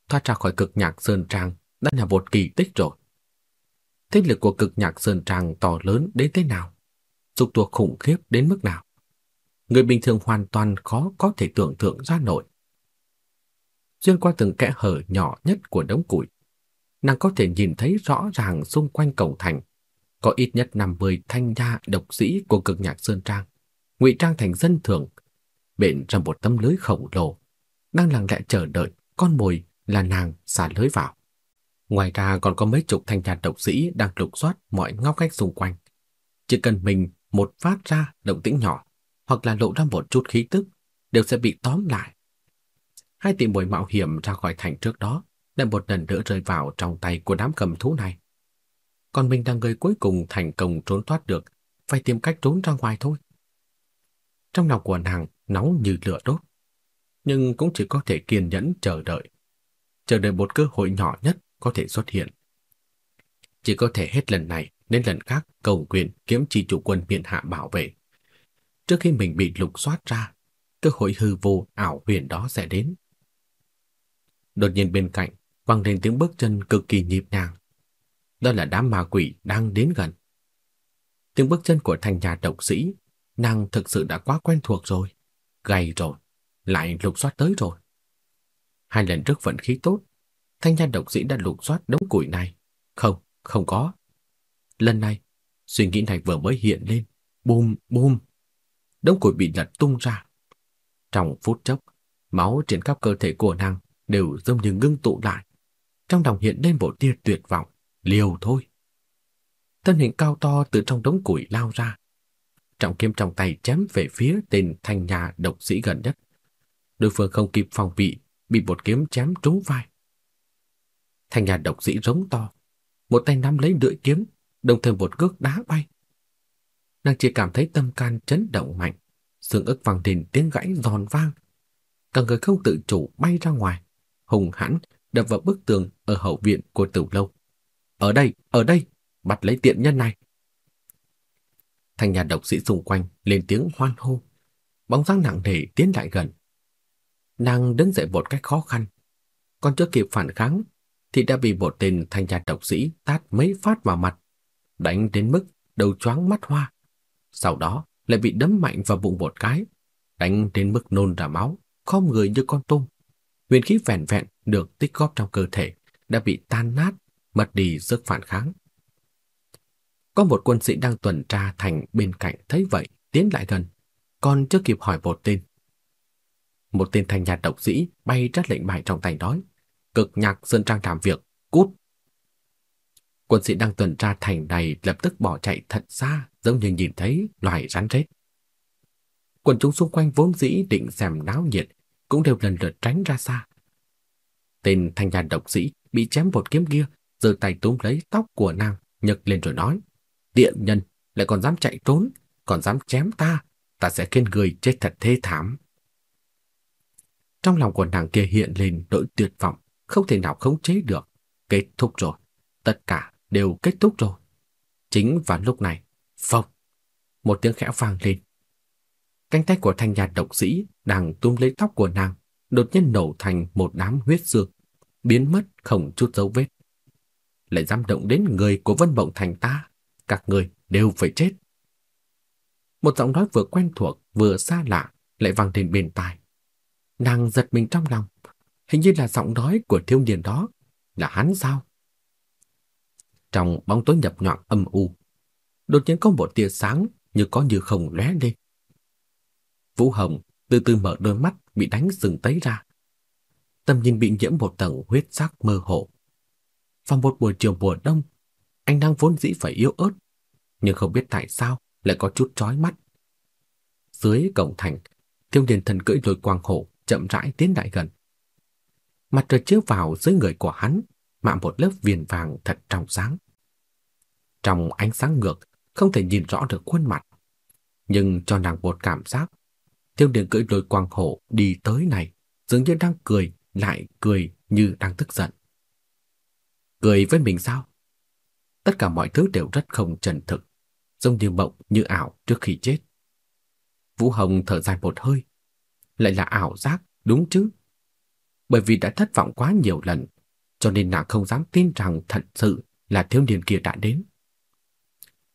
Thoát ra khỏi cực nhạc Sơn Trang đã là một kỳ tích rồi. Thế lực của cực nhạc Sơn Trang to lớn đến thế nào? Dục tuộc khủng khiếp đến mức nào? Người bình thường hoàn toàn khó có thể tưởng tượng ra nổi. Xuyên qua từng kẽ hở nhỏ nhất của đống củi, nàng có thể nhìn thấy rõ ràng xung quanh cổng thành có ít nhất 50 thanh gia độc sĩ của cực nhạc Sơn Trang, ngụy trang thành dân thường, bện trong một tấm lưới khổng lồ, đang lặng lẽ chờ đợi con mồi là nàng xả lưới vào. Ngoài ra còn có mấy chục thanh gia độc sĩ đang lục soát mọi ngóc ngách xung quanh. Chỉ cần mình một phát ra động tĩnh nhỏ hoặc là lộ ra một chút khí tức đều sẽ bị tóm lại. Hai tỷ muội mạo hiểm ra khỏi thành trước đó lại một lần nữa rơi vào trong tay của đám cầm thú này. Còn mình đang người cuối cùng thành công trốn thoát được, phải tìm cách trốn ra ngoài thôi. Trong lòng của nàng nóng như lửa đốt, nhưng cũng chỉ có thể kiên nhẫn chờ đợi. Chờ đợi một cơ hội nhỏ nhất có thể xuất hiện. Chỉ có thể hết lần này đến lần khác cầu quyền kiếm chi chủ quân miện hạ bảo vệ. Trước khi mình bị lục soát ra, cơ hội hư vô ảo huyền đó sẽ đến. Đột nhiên bên cạnh vang lên tiếng bước chân cực kỳ nhịp nhàng. Đó là đám ma quỷ đang đến gần. Tiếng bước chân của thanh nhà độc sĩ, nàng thực sự đã quá quen thuộc rồi. Gầy rồi, lại lục soát tới rồi. Hai lần trước vận khí tốt, thanh nha độc sĩ đã lục soát đống củi này. Không, không có. Lần này, suy nghĩ này vừa mới hiện lên, bùm bùm, đống củi bị lật tung ra. Trong phút chốc, máu trên khắp cơ thể của nàng đều giống như ngưng tụ lại. Trong lòng hiện lên một tia tuyệt vọng, liều thôi. Thân hình cao to từ trong đống củi lao ra. Trọng kiếm trong tay chém về phía tên thanh nhà độc sĩ gần nhất. Đối phương không kịp phòng bị, bị một kiếm chém trúng vai. Thanh nhà độc sĩ rống to, một tay nắm lấy lưỡi kiếm, đồng thời một cước đá bay. Nàng chỉ cảm thấy tâm can chấn động mạnh, xương ức vang lên tiếng gãy giòn vang. Cả người không tự chủ bay ra ngoài, hùng hãn đập vào bức tường ở hậu viện của tử lâu. Ở đây, ở đây, bắt lấy tiện nhân này. Thành nhà độc sĩ xung quanh lên tiếng hoan hô. Bóng dáng nặng nề tiến lại gần. Nàng đứng dậy một cách khó khăn. Còn chưa kịp phản kháng thì đã bị một tên thanh nhà độc sĩ tát mấy phát vào mặt, đánh đến mức đầu choáng mắt hoa. Sau đó lại bị đấm mạnh vào bụng một cái, đánh đến mức nôn ra máu, khom người như con tôm. Huyền khí vẹn vẹn được tích góp trong cơ thể đã bị tan nát, mất đi sức phản kháng. Có một quân sĩ đang tuần tra thành bên cạnh thấy vậy, tiến lại gần, còn chưa kịp hỏi một tên. Một tên thành nhạt độc sĩ bay ra lệnh bài trong tay nói, cực nhạc sơn trang làm việc, cút. Quân sĩ đang tuần tra thành này lập tức bỏ chạy thật xa, giống như nhìn thấy loài rắn rết. Quần chúng xung quanh vốn dĩ định xem náo nhiệt, cũng đều lần lượt tránh ra xa. Tên thanh nhàn độc sĩ bị chém một kiếm kia, giơ tay túm lấy tóc của nàng, nhấc lên rồi nói: "Tiện nhân, lại còn dám chạy trốn, còn dám chém ta, ta sẽ khiến người chết thật thê thảm." Trong lòng của nàng kia hiện lên nỗi tuyệt vọng, không thể nào khống chế được. Kết thúc rồi, tất cả đều kết thúc rồi. Chính vào lúc này, phộc, một tiếng khẽ vang lên. Cánh tay của thanh nhạt độc sĩ đang túm lấy tóc của nàng, đột nhiên nổ thành một đám huyết dược, biến mất không chút dấu vết. lại dám động đến người của Vân Mộng Thành ta, các người đều phải chết. Một giọng nói vừa quen thuộc vừa xa lạ lại vang lên bên tai. Nàng giật mình trong lòng, hình như là giọng nói của thiếu niên đó, là hắn sao? Trong bóng tối nhập nhọn âm u, đột nhiên có một tia sáng như có như không lóe lên. Vũ Hồng từ từ mở đôi mắt bị đánh sừng tấy ra. Tầm nhìn bị nhiễm một tầng huyết sắc mơ hồ. Vào một buổi chiều mùa đông, anh đang vốn dĩ phải yếu ớt, nhưng không biết tại sao lại có chút chói mắt. Dưới cổng thành, Tiêu Điền Thần cưỡi lôi quang hổ chậm rãi tiến lại gần. Mặt trời chiếu vào dưới người của hắn, mạ một lớp viền vàng thật trong sáng. Trong ánh sáng ngược, không thể nhìn rõ được khuôn mặt, nhưng cho nàng một cảm giác. Tiêu Điền cưỡi lôi quang hổ đi tới này, dường như đang cười, lại cười như đang tức giận. Cười với mình sao? Tất cả mọi thứ đều rất không chân thực, giống như mộng như ảo trước khi chết. Vũ Hồng thở dài một hơi. Lại là ảo giác, đúng chứ? Bởi vì đã thất vọng quá nhiều lần, cho nên nàng không dám tin rằng thật sự là thiếu niên kia đã đến.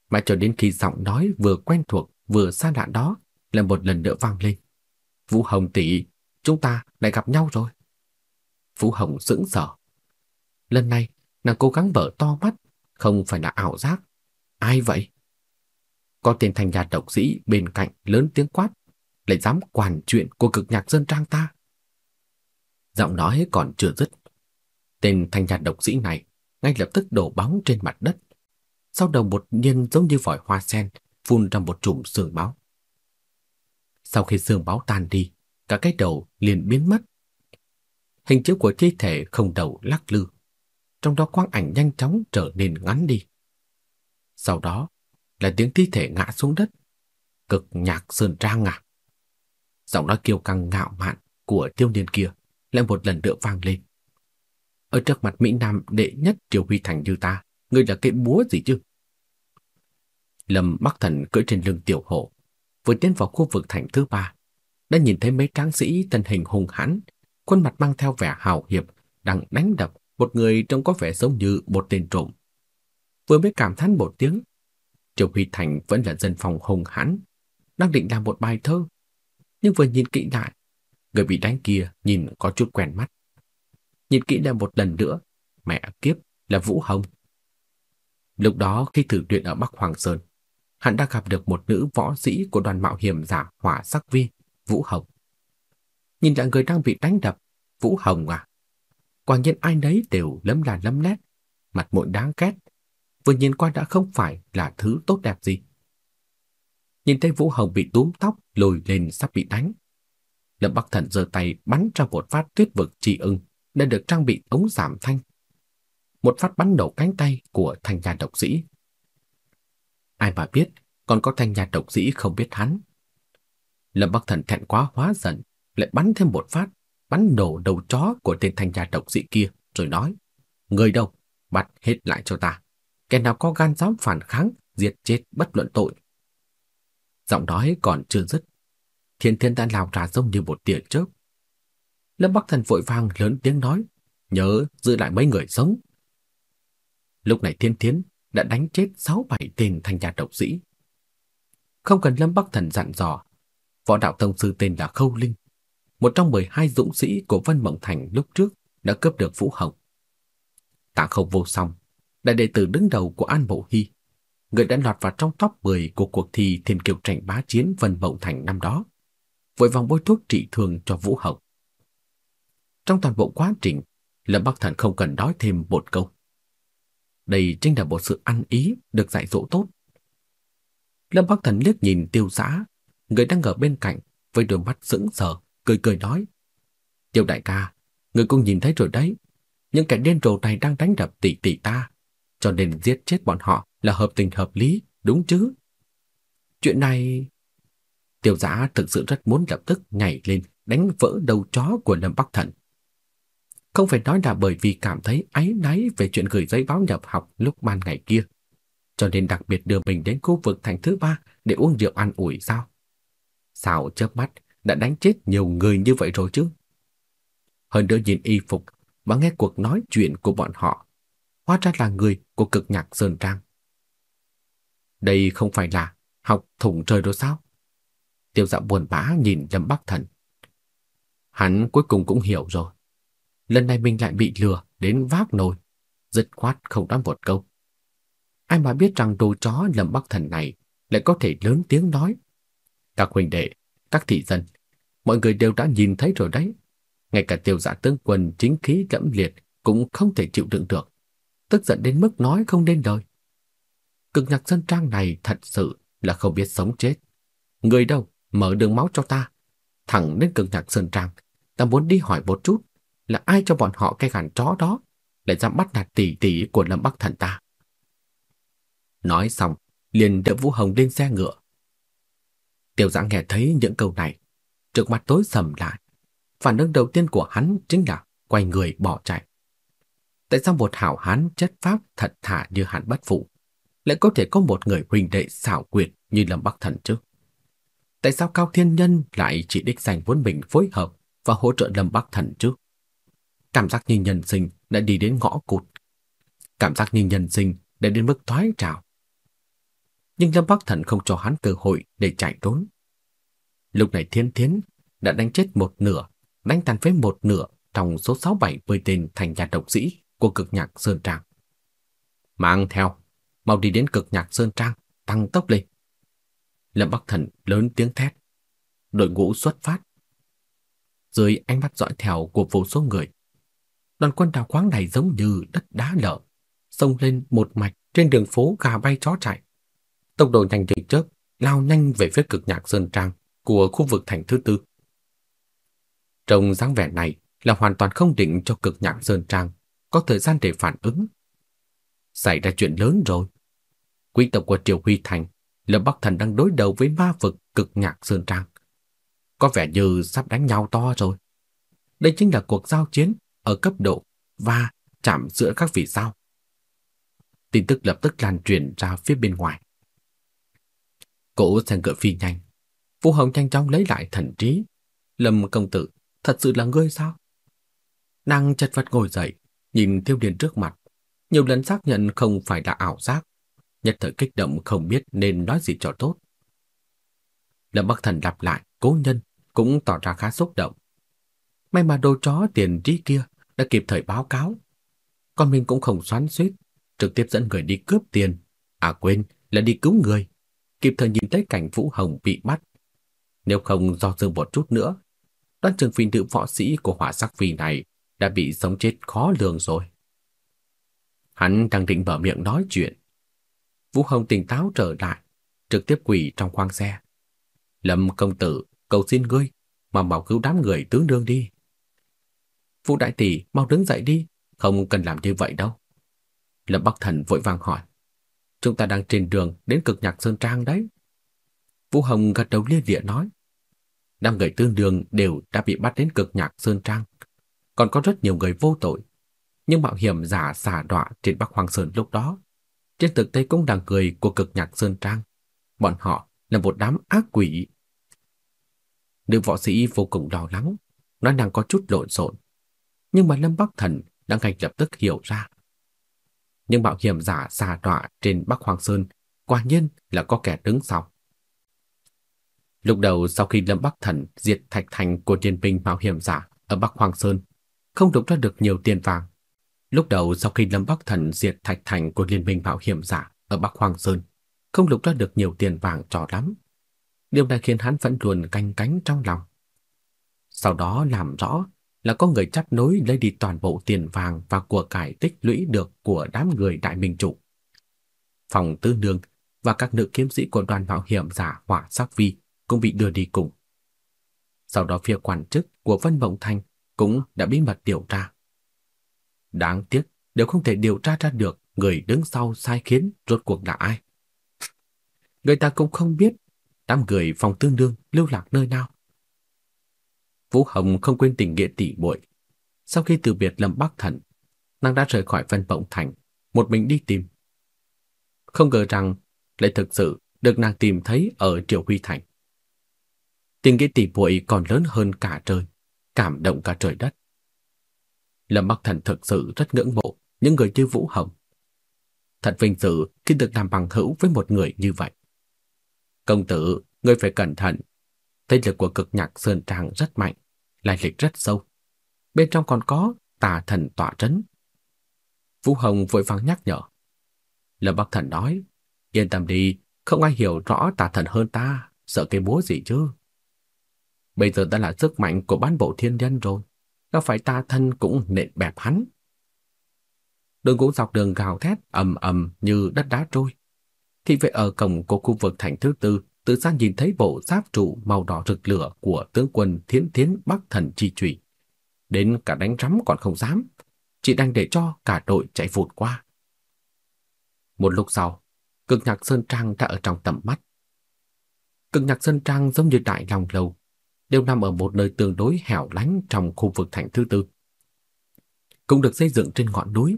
Mãi cho đến khi giọng nói vừa quen thuộc vừa xa lạ đó là một lần nữa vang lên. Vũ Hồng tỷ, chúng ta lại gặp nhau rồi. Vũ Hồng sững sờ. Lần này, nàng cố gắng vở to mắt, không phải là ảo giác. Ai vậy? Có tên thành nhà độc sĩ bên cạnh lớn tiếng quát, lại dám quản chuyện của cực nhạc dân trang ta. Giọng nói còn chưa dứt. Tên thành nhạt độc sĩ này ngay lập tức đổ bóng trên mặt đất. Sau đầu một nhiên giống như vòi hoa sen, phun ra một chùm sương máu. Sau khi sương máu tan đi, cả cái đầu liền biến mất. Hình chiếu của thi thể không đầu lắc lư, trong đó quang ảnh nhanh chóng trở nên ngắn đi. Sau đó, là tiếng thi thể ngã xuống đất. Cực nhạc sơn trang à? Giọng nói kiêu căng ngạo mạn của tiêu niên kia lại một lần nữa vang lên. Ở trước mặt Mỹ Nam đệ nhất Triều Huy Thành như ta, ngươi là cái búa gì chứ? Lâm Bắc Thần cưỡi trên lưng tiểu hổ, vừa tiến vào khu vực thành thứ ba, đã nhìn thấy mấy tráng sĩ thân hình hùng hãn, khuôn mặt mang theo vẻ hào hiệp, đang đánh đập một người trông có vẻ giống như một tên trộm. Vừa mới cảm thán một tiếng, Triều Huy Thành vẫn là dân phòng hùng hãn, đang định làm một bài thơ, nhưng vừa nhìn kỹ lại, người bị đánh kia nhìn có chút quen mắt. Nhìn kỹ lại một lần nữa, mẹ kiếp là Vũ Hồng. Lúc đó khi thử luyện ở Bắc Hoàng Sơn, hắn đã gặp được một nữ võ sĩ của đoàn mạo hiểm giả hỏa sắc vi, Vũ Hồng. Nhìn lại người đang bị đánh đập, Vũ Hồng à? Quả nhiên ai nấy đều lấm là lấm lét, mặt mũi đáng ghét, vừa nhìn qua đã không phải là thứ tốt đẹp gì. Nhìn thấy Vũ Hồng bị túm tóc, lùi lên sắp bị đánh. Lâm Bắc Thần giơ tay bắn ra một phát tuyết vực trì ưng đã được trang bị ống giảm thanh. Một phát bắn đầu cánh tay của thanh nhà độc sĩ. Ai mà biết, còn có thanh nhà độc sĩ không biết hắn. Lâm Bắc Thần thẹn quá hóa giận, lại bắn thêm một phát, bắn nổ đầu chó của tên thanh nhà độc sĩ kia, rồi nói, người đâu, bắt hết lại cho ta kẻ nào có gan dám phản kháng, diệt chết bất luận tội. Giọng nói còn chưa dứt, Thiên Thiên đã lao ra giống như một tia chớp. Lâm Bắc Thần vội vàng lớn tiếng nói, nhớ giữ lại mấy người sống. Lúc này Thiên thiến đã đánh chết sáu bảy tên thanh gia độc sĩ. Không cần Lâm Bắc Thần dặn dò, võ đạo tông sư tên là Khâu Linh, một trong 12 dũng sĩ của Vân Mộng Thành lúc trước đã cướp được Vũ Hồng. Tạ khâu vô song, đại đệ tử đứng đầu của An Bộ Hy, người đã lọt vào trong top 10 của cuộc thi thiên kiều tranh bá chiến Vân Mộng Thành năm đó, vội vàng bôi thuốc trị thương cho Vũ Hậu. Trong toàn bộ quá trình, Lâm Bắc Thần không cần nói thêm một câu. Đây chính là một sự ăn ý được dạy dỗ tốt. Lâm Bắc Thần liếc nhìn tiêu giã, người đang ở bên cạnh, với đôi mắt sững sờ, cười cười nói. Tiêu đại ca, người cũng nhìn thấy rồi đấy, những kẻ điên rồ này đang đánh đập tỷ tỷ ta, cho nên giết chết bọn họ là hợp tình hợp lý, đúng chứ? Chuyện này... tiêu giã thực sự rất muốn lập tức nhảy lên đánh vỡ đầu chó của Lâm Bắc Thần. Không phải nói là bởi vì cảm thấy áy náy về chuyện gửi giấy báo nhập học lúc ban ngày kia, cho nên đặc biệt đưa mình đến khu vực thành thứ ba để uống rượu ăn ủi sao? Sao chớp mắt đã đánh chết nhiều người như vậy rồi chứ? Hơn nữa nhìn y phục và nghe cuộc nói chuyện của bọn họ hóa ra là người của cực nhạc Sơn Trang. Đây không phải là học thủng trời rồi sao? Tiêu dạ buồn bã nhìn Lâm Bắc Thần. Hắn cuối cùng cũng hiểu rồi. Lần này mình lại bị lừa đến vác nồi, dứt khoát không nói một câu. Ai mà biết rằng đồ chó Lâm Bắc Thần này lại có thể lớn tiếng nói. Các huynh đệ, các thị dân, mọi người đều đã nhìn thấy rồi đấy. Ngay cả tiêu giả tướng quân chính khí lẫm liệt cũng không thể chịu đựng được. Tức giận đến mức nói không nên lời. Cực nhạc dân trang này thật sự là không biết sống chết. Người đâu, mở đường máu cho ta. Thẳng đến cực nhạc sơn trang, ta muốn đi hỏi một chút là ai cho bọn họ cái gàn chó đó lại dám bắt nạt tỷ tỷ của Lâm Bắc Thần ta. Nói xong, liền đỡ Vũ Hồng lên xe ngựa. Tiêu Giã nghe thấy những câu này, trước mặt tối sầm lại. Phản ứng đầu tiên của hắn chính là quay người bỏ chạy. Tại sao một hảo hán chất pháp thật thà như hắn bất phụ lại có thể có một người huynh đệ xảo quyệt như Lâm Bắc Thần chứ? Tại sao Cao Thiên Nhân lại chỉ đích danh vốn mình phối hợp và hỗ trợ Lâm Bắc Thần chứ? Cảm giác như nhân sinh đã đi đến ngõ cụt. Cảm giác như nhân sinh đã đến mức thoái trào. Nhưng Lâm Bắc Thần không cho hắn cơ hội để chạy trốn. Lúc này Thiên Thiến đã đánh chết một nửa, đánh tàn phế một nửa trong số 670 tên thành nhà độc sĩ của cực nhạc Sơn Trang. Mang theo, mau đi đến cực nhạc Sơn Trang, tăng tốc lên. Lâm Bắc Thần lớn tiếng thét. Đội ngũ xuất phát. Dưới ánh mắt dõi theo của vô số người, đoàn quân đào khoáng này giống như đất đá lở, xông lên một mạch trên đường phố gà bay chó chạy. Tốc độ nhanh như chớp, lao nhanh về phía cực nhạc Sơn Trang của khu vực thành thứ tư. Trong dáng vẻ này là hoàn toàn không định cho cực nhạc Sơn Trang có thời gian để phản ứng. Xảy ra chuyện lớn rồi. Quý tộc của Triều Huy Thành, Lâm Bắc Thần đang đối đầu với ma vực cực nhạc Sơn Trang. Có vẻ như sắp đánh nhau to rồi. Đây chính là cuộc giao chiến ở cấp độ và chạm giữa các vị sao. Tin tức lập tức lan truyền ra phía bên ngoài. Cổ sang ngựa phi nhanh. Vũ Hồng nhanh chóng lấy lại thần trí. Lâm công tử, thật sự là ngươi sao? Nàng chật vật ngồi dậy, nhìn tiêu điền trước mặt. Nhiều lần xác nhận không phải là ảo giác. Nhất thời kích động không biết nên nói gì cho tốt. Lâm Bắc Thần lặp lại, cố nhân, cũng tỏ ra khá xúc động. May mà đồ chó tiền trí kia đã kịp thời báo cáo. Còn mình cũng không xoắn xuýt, trực tiếp dẫn người đi cướp tiền. À quên, là đi cứu người. Kịp thời nhìn thấy cảnh Vũ Hồng bị bắt. Nếu không do dự một chút nữa, đoán chừng phi nữ võ sĩ của hỏa sắc phi này đã bị sống chết khó lường rồi. Hắn đang định mở miệng nói chuyện. Vũ Hồng tỉnh táo trở lại, trực tiếp quỳ trong khoang xe. Lâm công tử, cầu xin ngươi, mà bảo cứu đám người tướng đương đi. Vũ đại tỷ, mau đứng dậy đi, không cần làm như vậy đâu. Lâm Bắc Thần vội vàng hỏi. Chúng ta đang trên đường đến cực nhạc Sơn Trang đấy. Vũ Hồng gật đầu lia lịa nói. Năm người tương đương đều đã bị bắt đến cực nhạc Sơn Trang. Còn có rất nhiều người vô tội. Nhưng mạo hiểm giả xả đọa trên Bắc Hoàng Sơn lúc đó. Trên thực tế cũng đang cười của cực nhạc Sơn Trang. Bọn họ là một đám ác quỷ. Nữ võ sĩ vô cùng lo lắng. Nói nàng có chút lộn xộn. Nhưng mà Lâm Bắc Thần đã ngay lập tức hiểu ra. Nhưng bạo hiểm giả xà đọa trên Bắc Hoàng Sơn quả nhiên là có kẻ đứng sau. Lúc đầu sau khi Lâm Bắc Thần diệt thạch thành của liên minh bạo hiểm giả ở Bắc Hoàng Sơn, không đục ra được nhiều tiền vàng. Lúc đầu sau khi Lâm Bắc Thần diệt thạch thành của liên minh bảo hiểm giả ở Bắc Hoàng Sơn, không lục ra được nhiều tiền vàng trò lắm. Điều này khiến hắn vẫn luôn canh cánh trong lòng. Sau đó làm rõ là có người chấp nối lấy đi toàn bộ tiền vàng và của cải tích lũy được của đám người đại minh chủ. Phòng tư nương và các nữ kiếm sĩ của đoàn mạo hiểm giả hỏa sắc vi cũng bị đưa đi cùng. Sau đó phía quản chức của Vân Mộng Thành cũng đã bí mật điều tra. Đáng tiếc, đều không thể điều tra ra được người đứng sau sai khiến rốt cuộc là ai. Người ta cũng không biết đám người phòng tương đương lưu lạc nơi nào. Vũ Hồng không quên tình nghĩa tỷ muội. Sau khi từ biệt Lâm Bắc Thần, nàng đã rời khỏi Vân Bổng Thành, một mình đi tìm. Không ngờ rằng lại thực sự được nàng tìm thấy ở Triều Huy Thành. Tình nghĩa tỷ muội còn lớn hơn cả trời, cảm động cả trời đất. Lâm Bắc Thần thực sự rất ngưỡng mộ những người như Vũ Hồng. Thật vinh dự khi được làm bằng hữu với một người như vậy. Công tử, ngươi phải cẩn thận. Thế lực của cực nhạc Sơn Trang rất mạnh, lai lịch rất sâu. Bên trong còn có tà thần tọa trấn. Vũ Hồng vội vàng nhắc nhở. Lâm Bắc Thần nói, yên tâm đi, không ai hiểu rõ tà thần hơn ta, sợ cái búa gì chứ. Bây giờ đã là sức mạnh của bán bộ thiên nhân rồi, gặp phải tà thần cũng nện bẹp hắn. Đường ngũ dọc đường gào thét ầm ầm như đất đá trôi. thì vệ ở cổng của khu vực thành thứ tư từ xa nhìn thấy bộ giáp trụ màu đỏ rực lửa của tướng quân Thiến Thiến Bắc Thần chi trụy. Đến cả đánh rắm còn không dám, chỉ đang để cho cả đội chạy vụt qua. Một lúc sau, cực nhạc Sơn Trang đã ở trong tầm mắt. Cực nhạc Sơn Trang giống như đại lòng lầu, đều nằm ở một nơi tương đối hẻo lánh trong khu vực thành thứ tư. Cũng được xây dựng trên ngọn núi,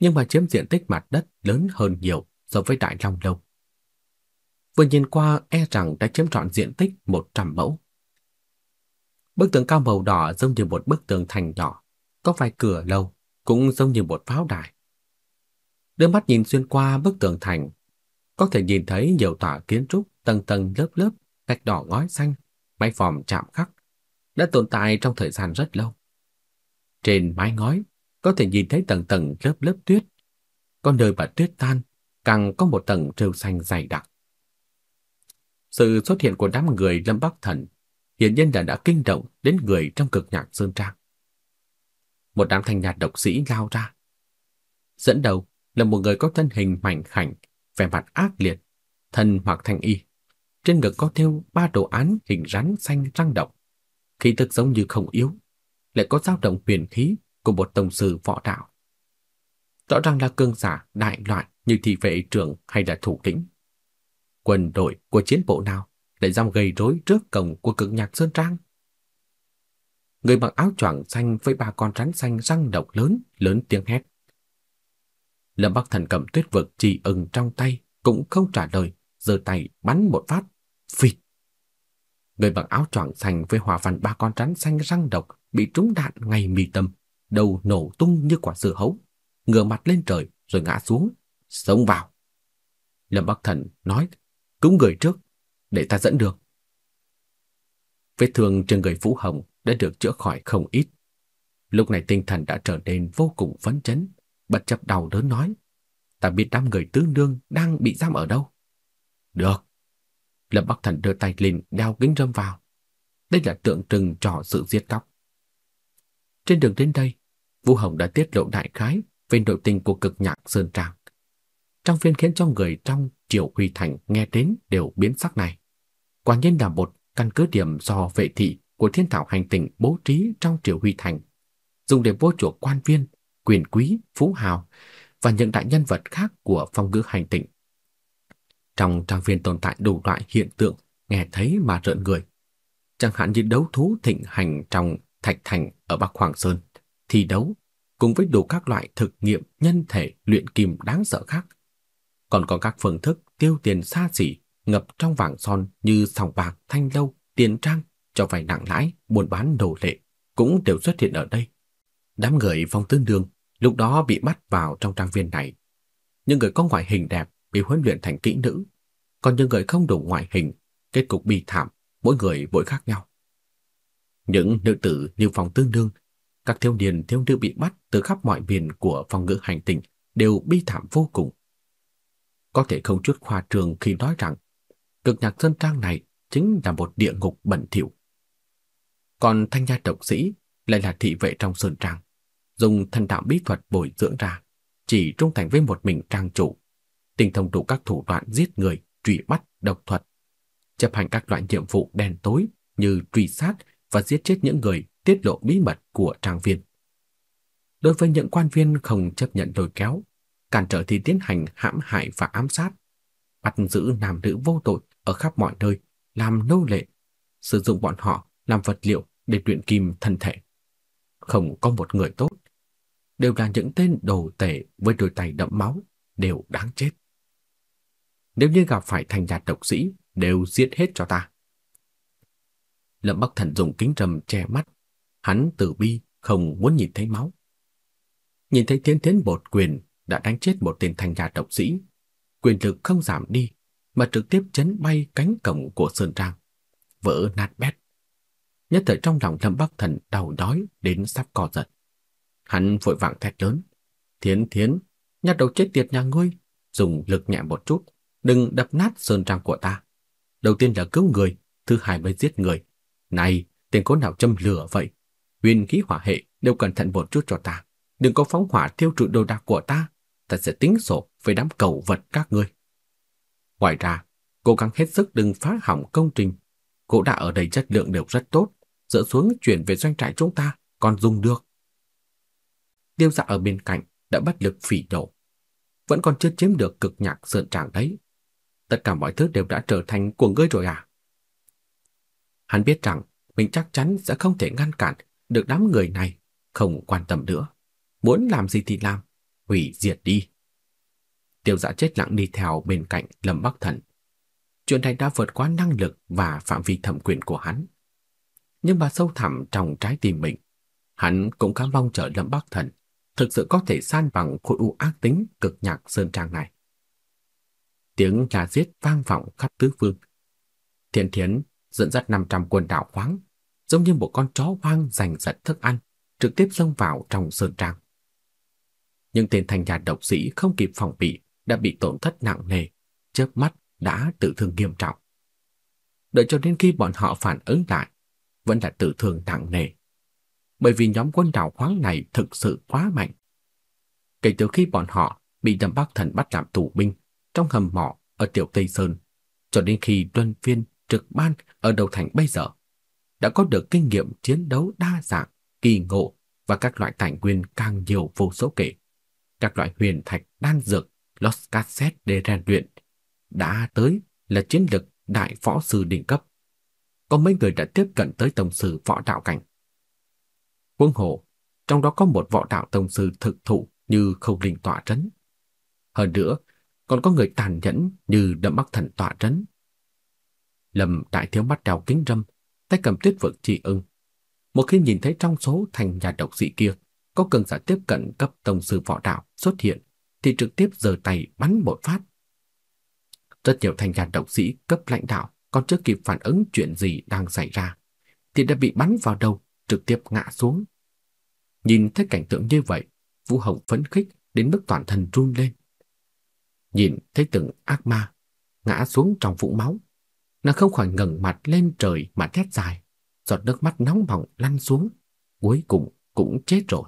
nhưng mà chiếm diện tích mặt đất lớn hơn nhiều so với đại long lâu. Vừa nhìn qua e rằng đã chiếm trọn diện tích 100 mẫu. Bức tường cao màu đỏ giống như một bức tường thành nhỏ, có vài cửa lâu, cũng giống như một pháo đài. Đưa mắt nhìn xuyên qua bức tường thành, có thể nhìn thấy nhiều tòa kiến trúc tầng tầng lớp lớp, gạch đỏ ngói xanh, mái vòm chạm khắc, đã tồn tại trong thời gian rất lâu. Trên mái ngói có thể nhìn thấy tầng tầng lớp lớp tuyết, có nơi mà tuyết tan càng có một tầng rêu xanh dày đặc. Sự xuất hiện của đám người Lâm Bắc Thần hiển nhiên là đã kinh động đến người trong cực nhạc sơn trang. Một đám thanh nhạt độc sĩ lao ra. Dẫn đầu là một người có thân hình mảnh khảnh, vẻ mặt ác liệt, thân mặc thanh y. Trên ngực có thêu ba đồ án hình rắn xanh răng độc. Khí tức giống như không yếu, lại có dao động huyền khí của một tổng sư võ đạo. Rõ ràng là cương giả đại loại như thị vệ trưởng hay là thủ lĩnh. Quân đội của chiến bộ nào lại dám gây rối trước cổng của cực nhạc Sơn Trang? Người mặc áo choàng xanh với ba con rắn xanh răng độc lớn, lớn tiếng hét. Lâm Bắc Thần cầm tuyết vực chỉ ưng trong tay, cũng không trả lời, giơ tay bắn một phát, phịt. Người mặc áo choàng xanh với hòa văn ba con rắn xanh răng độc bị trúng đạn ngay mì tâm, đầu nổ tung như quả dưa hấu, ngửa mặt lên trời rồi ngã xuống, sống vào. Lâm Bắc Thần nói, cúng người trước, để ta dẫn đường. Vết thương trên người Vũ Hồng đã được chữa khỏi không ít. Lúc này tinh thần đã trở nên vô cùng phấn chấn, bất chấp đau đớn nói, ta biết đám người tứ nương đang bị giam ở đâu. Được. Lâm Bắc Thần đưa tay lên đeo kính râm vào. Đây là tượng trưng cho sự giết cóc. Trên đường đến đây, Vũ Hồng đã tiết lộ đại khái về nội tình của cực nhạc Sơn Trang. Trong phiên khiến cho người trong Triều Huy Thành nghe đến đều biến sắc này. Quả nhiên là một căn cứ điểm do vệ thị của thiên thảo hành tinh bố trí trong Triều Huy Thành, dùng để vô chuộc quan viên, quyền quý, phú hào và những đại nhân vật khác của phong ngữ hành tinh. Trong trang viên tồn tại đủ loại hiện tượng nghe thấy mà rợn người. Chẳng hạn như đấu thú thịnh hành trong Thạch Thành ở Bắc Hoàng Sơn, thi đấu cùng với đủ các loại thực nghiệm nhân thể luyện kim đáng sợ khác. Còn có các phương thức tiêu tiền xa xỉ ngập trong vàng son như sòng bạc, thanh lâu, tiền trang, cho vay nặng lãi, buôn bán đồ lệ cũng đều xuất hiện ở đây. Đám người phong tương đường lúc đó bị bắt vào trong trang viên này. Những người có ngoại hình đẹp bị huấn luyện thành kỹ nữ, còn những người không đủ ngoại hình, kết cục bi thảm, mỗi người mỗi khác nhau. Những nữ tử như phòng tương đương, các thiếu niên thiếu nữ bị bắt từ khắp mọi miền của phòng ngữ hành tinh đều bi thảm vô cùng. Có thể không chút khoa trường khi nói rằng cực nhạc sơn trang này chính là một địa ngục bẩn thỉu. Còn thanh gia độc sĩ lại là thị vệ trong sơn trang, dùng thần đạo bí thuật bồi dưỡng ra, chỉ trung thành với một mình trang chủ, tinh thông đủ các thủ đoạn giết người, truy bắt, độc thuật, chấp hành các loại nhiệm vụ đen tối như truy sát và giết chết những người tiết lộ bí mật của trang viên. Đối với những quan viên không chấp nhận lôi kéo, cản trở thì tiến hành hãm hại và ám sát, bắt giữ nam nữ vô tội ở khắp mọi nơi, làm nô lệ, sử dụng bọn họ làm vật liệu để luyện kim thân thể. Không có một người tốt, đều là những tên đồ tể với đôi tay đẫm máu, đều đáng chết. Nếu như gặp phải thành đạt độc sĩ, đều giết hết cho ta. Lâm Bắc Thần dùng kính trầm che mắt, hắn từ bi không muốn nhìn thấy máu. Nhìn thấy tiến Thiến bột quyền đã đánh chết một tên thành gia độc sĩ, quyền lực không giảm đi mà trực tiếp chấn bay cánh cổng của Sơn Trang, vỡ nát bét. Nhất thời trong lòng Lâm Bắc Thần đau đói đến sắp co giật. Hắn vội vàng thét lớn, "Thiến Thiến, nhát đầu chết tiệt nhà ngươi, dùng lực nhẹ một chút, đừng đập nát Sơn Trang của ta. Đầu tiên là cứu người, thứ hai mới giết người. Này, tên cố nào châm lửa vậy? Huyền khí hỏa hệ đều cẩn thận một chút cho ta, đừng có phóng hỏa thiêu trụi đồ đạc của ta, ta sẽ tính sổ với đám cầu vật các ngươi." Ngoài ra, cố gắng hết sức đừng phá hỏng công trình. Gỗ đã ở đây chất lượng đều rất tốt, dỡ xuống chuyển về doanh trại chúng ta còn dùng được. Tiêu dạ ở bên cạnh đã bất lực phỉ đổ. Vẫn còn chưa chiếm được cực nhạc sơn tràng đấy. Tất cả mọi thứ đều đã trở thành của ngươi rồi à? Hắn biết rằng mình chắc chắn sẽ không thể ngăn cản được đám người này, không quan tâm nữa. Muốn làm gì thì làm, hủy diệt đi. Tiêu dạ chết lặng đi theo bên cạnh Lâm Bắc Thần. Chuyện này đã vượt quá năng lực và phạm vi thẩm quyền của hắn. Nhưng mà sâu thẳm trong trái tim mình, hắn cũng cảm mong chờ Lâm Bắc Thần thực sự có thể san bằng khối u ác tính cực nhạc sơn trang này. Tiếng la giết vang vọng khắp tứ phương. Thiên Thiến dẫn dắt 500 quân đạo khoáng, giống như một con chó hoang giành giật thức ăn, trực tiếp xông vào trong sơn trang. Nhưng tên thành nhà độc sĩ không kịp phòng bị, đã bị tổn thất nặng nề, chớp mắt đã tự thương nghiêm trọng. Đợi cho đến khi bọn họ phản ứng lại, vẫn là tự thương nặng nề. Bởi vì nhóm quân đảo khoáng này thực sự quá mạnh. Kể từ khi bọn họ bị Đâm Bắc Thần bắt làm tù binh trong hầm mỏ ở Tiểu Tây Sơn, cho đến khi luân phiên trực ban ở đầu thành bây giờ, đã có được kinh nghiệm chiến đấu đa dạng, kỳ ngộ và các loại tài nguyên càng nhiều vô số kể. Các loại huyền thạch, đan dược Los Cassette để rèn luyện. Đã tới là chiến lực đại võ sư đỉnh cấp. Có mấy người đã tiếp cận tới tổng sư võ đạo cảnh. Quân hồ, trong đó có một võ đạo tổng sư thực thụ như không linh tọa trấn. Hơn nữa, còn có người tàn nhẫn như đậm bắc thần tọa trấn. Lâm đại thiếu mắt đào kính râm, tay cầm tuyết vực chỉ ưng. Một khi nhìn thấy trong số thành nhà độc sĩ kia có cường giả tiếp cận cấp tổng sư võ đạo xuất hiện, thì trực tiếp giơ tay bắn một phát. Rất nhiều thành gia độc sĩ cấp lãnh đạo còn chưa kịp phản ứng chuyện gì đang xảy ra, thì đã bị bắn vào đầu, trực tiếp ngã xuống. Nhìn thấy cảnh tượng như vậy, Vũ Hồng phấn khích đến mức toàn thân run lên. Nhìn thấy từng ác ma ngã xuống trong vũng máu, nàng không khỏi ngẩng mặt lên trời mà thét dài, giọt nước mắt nóng bỏng lăn xuống, cuối cùng cũng chết rồi.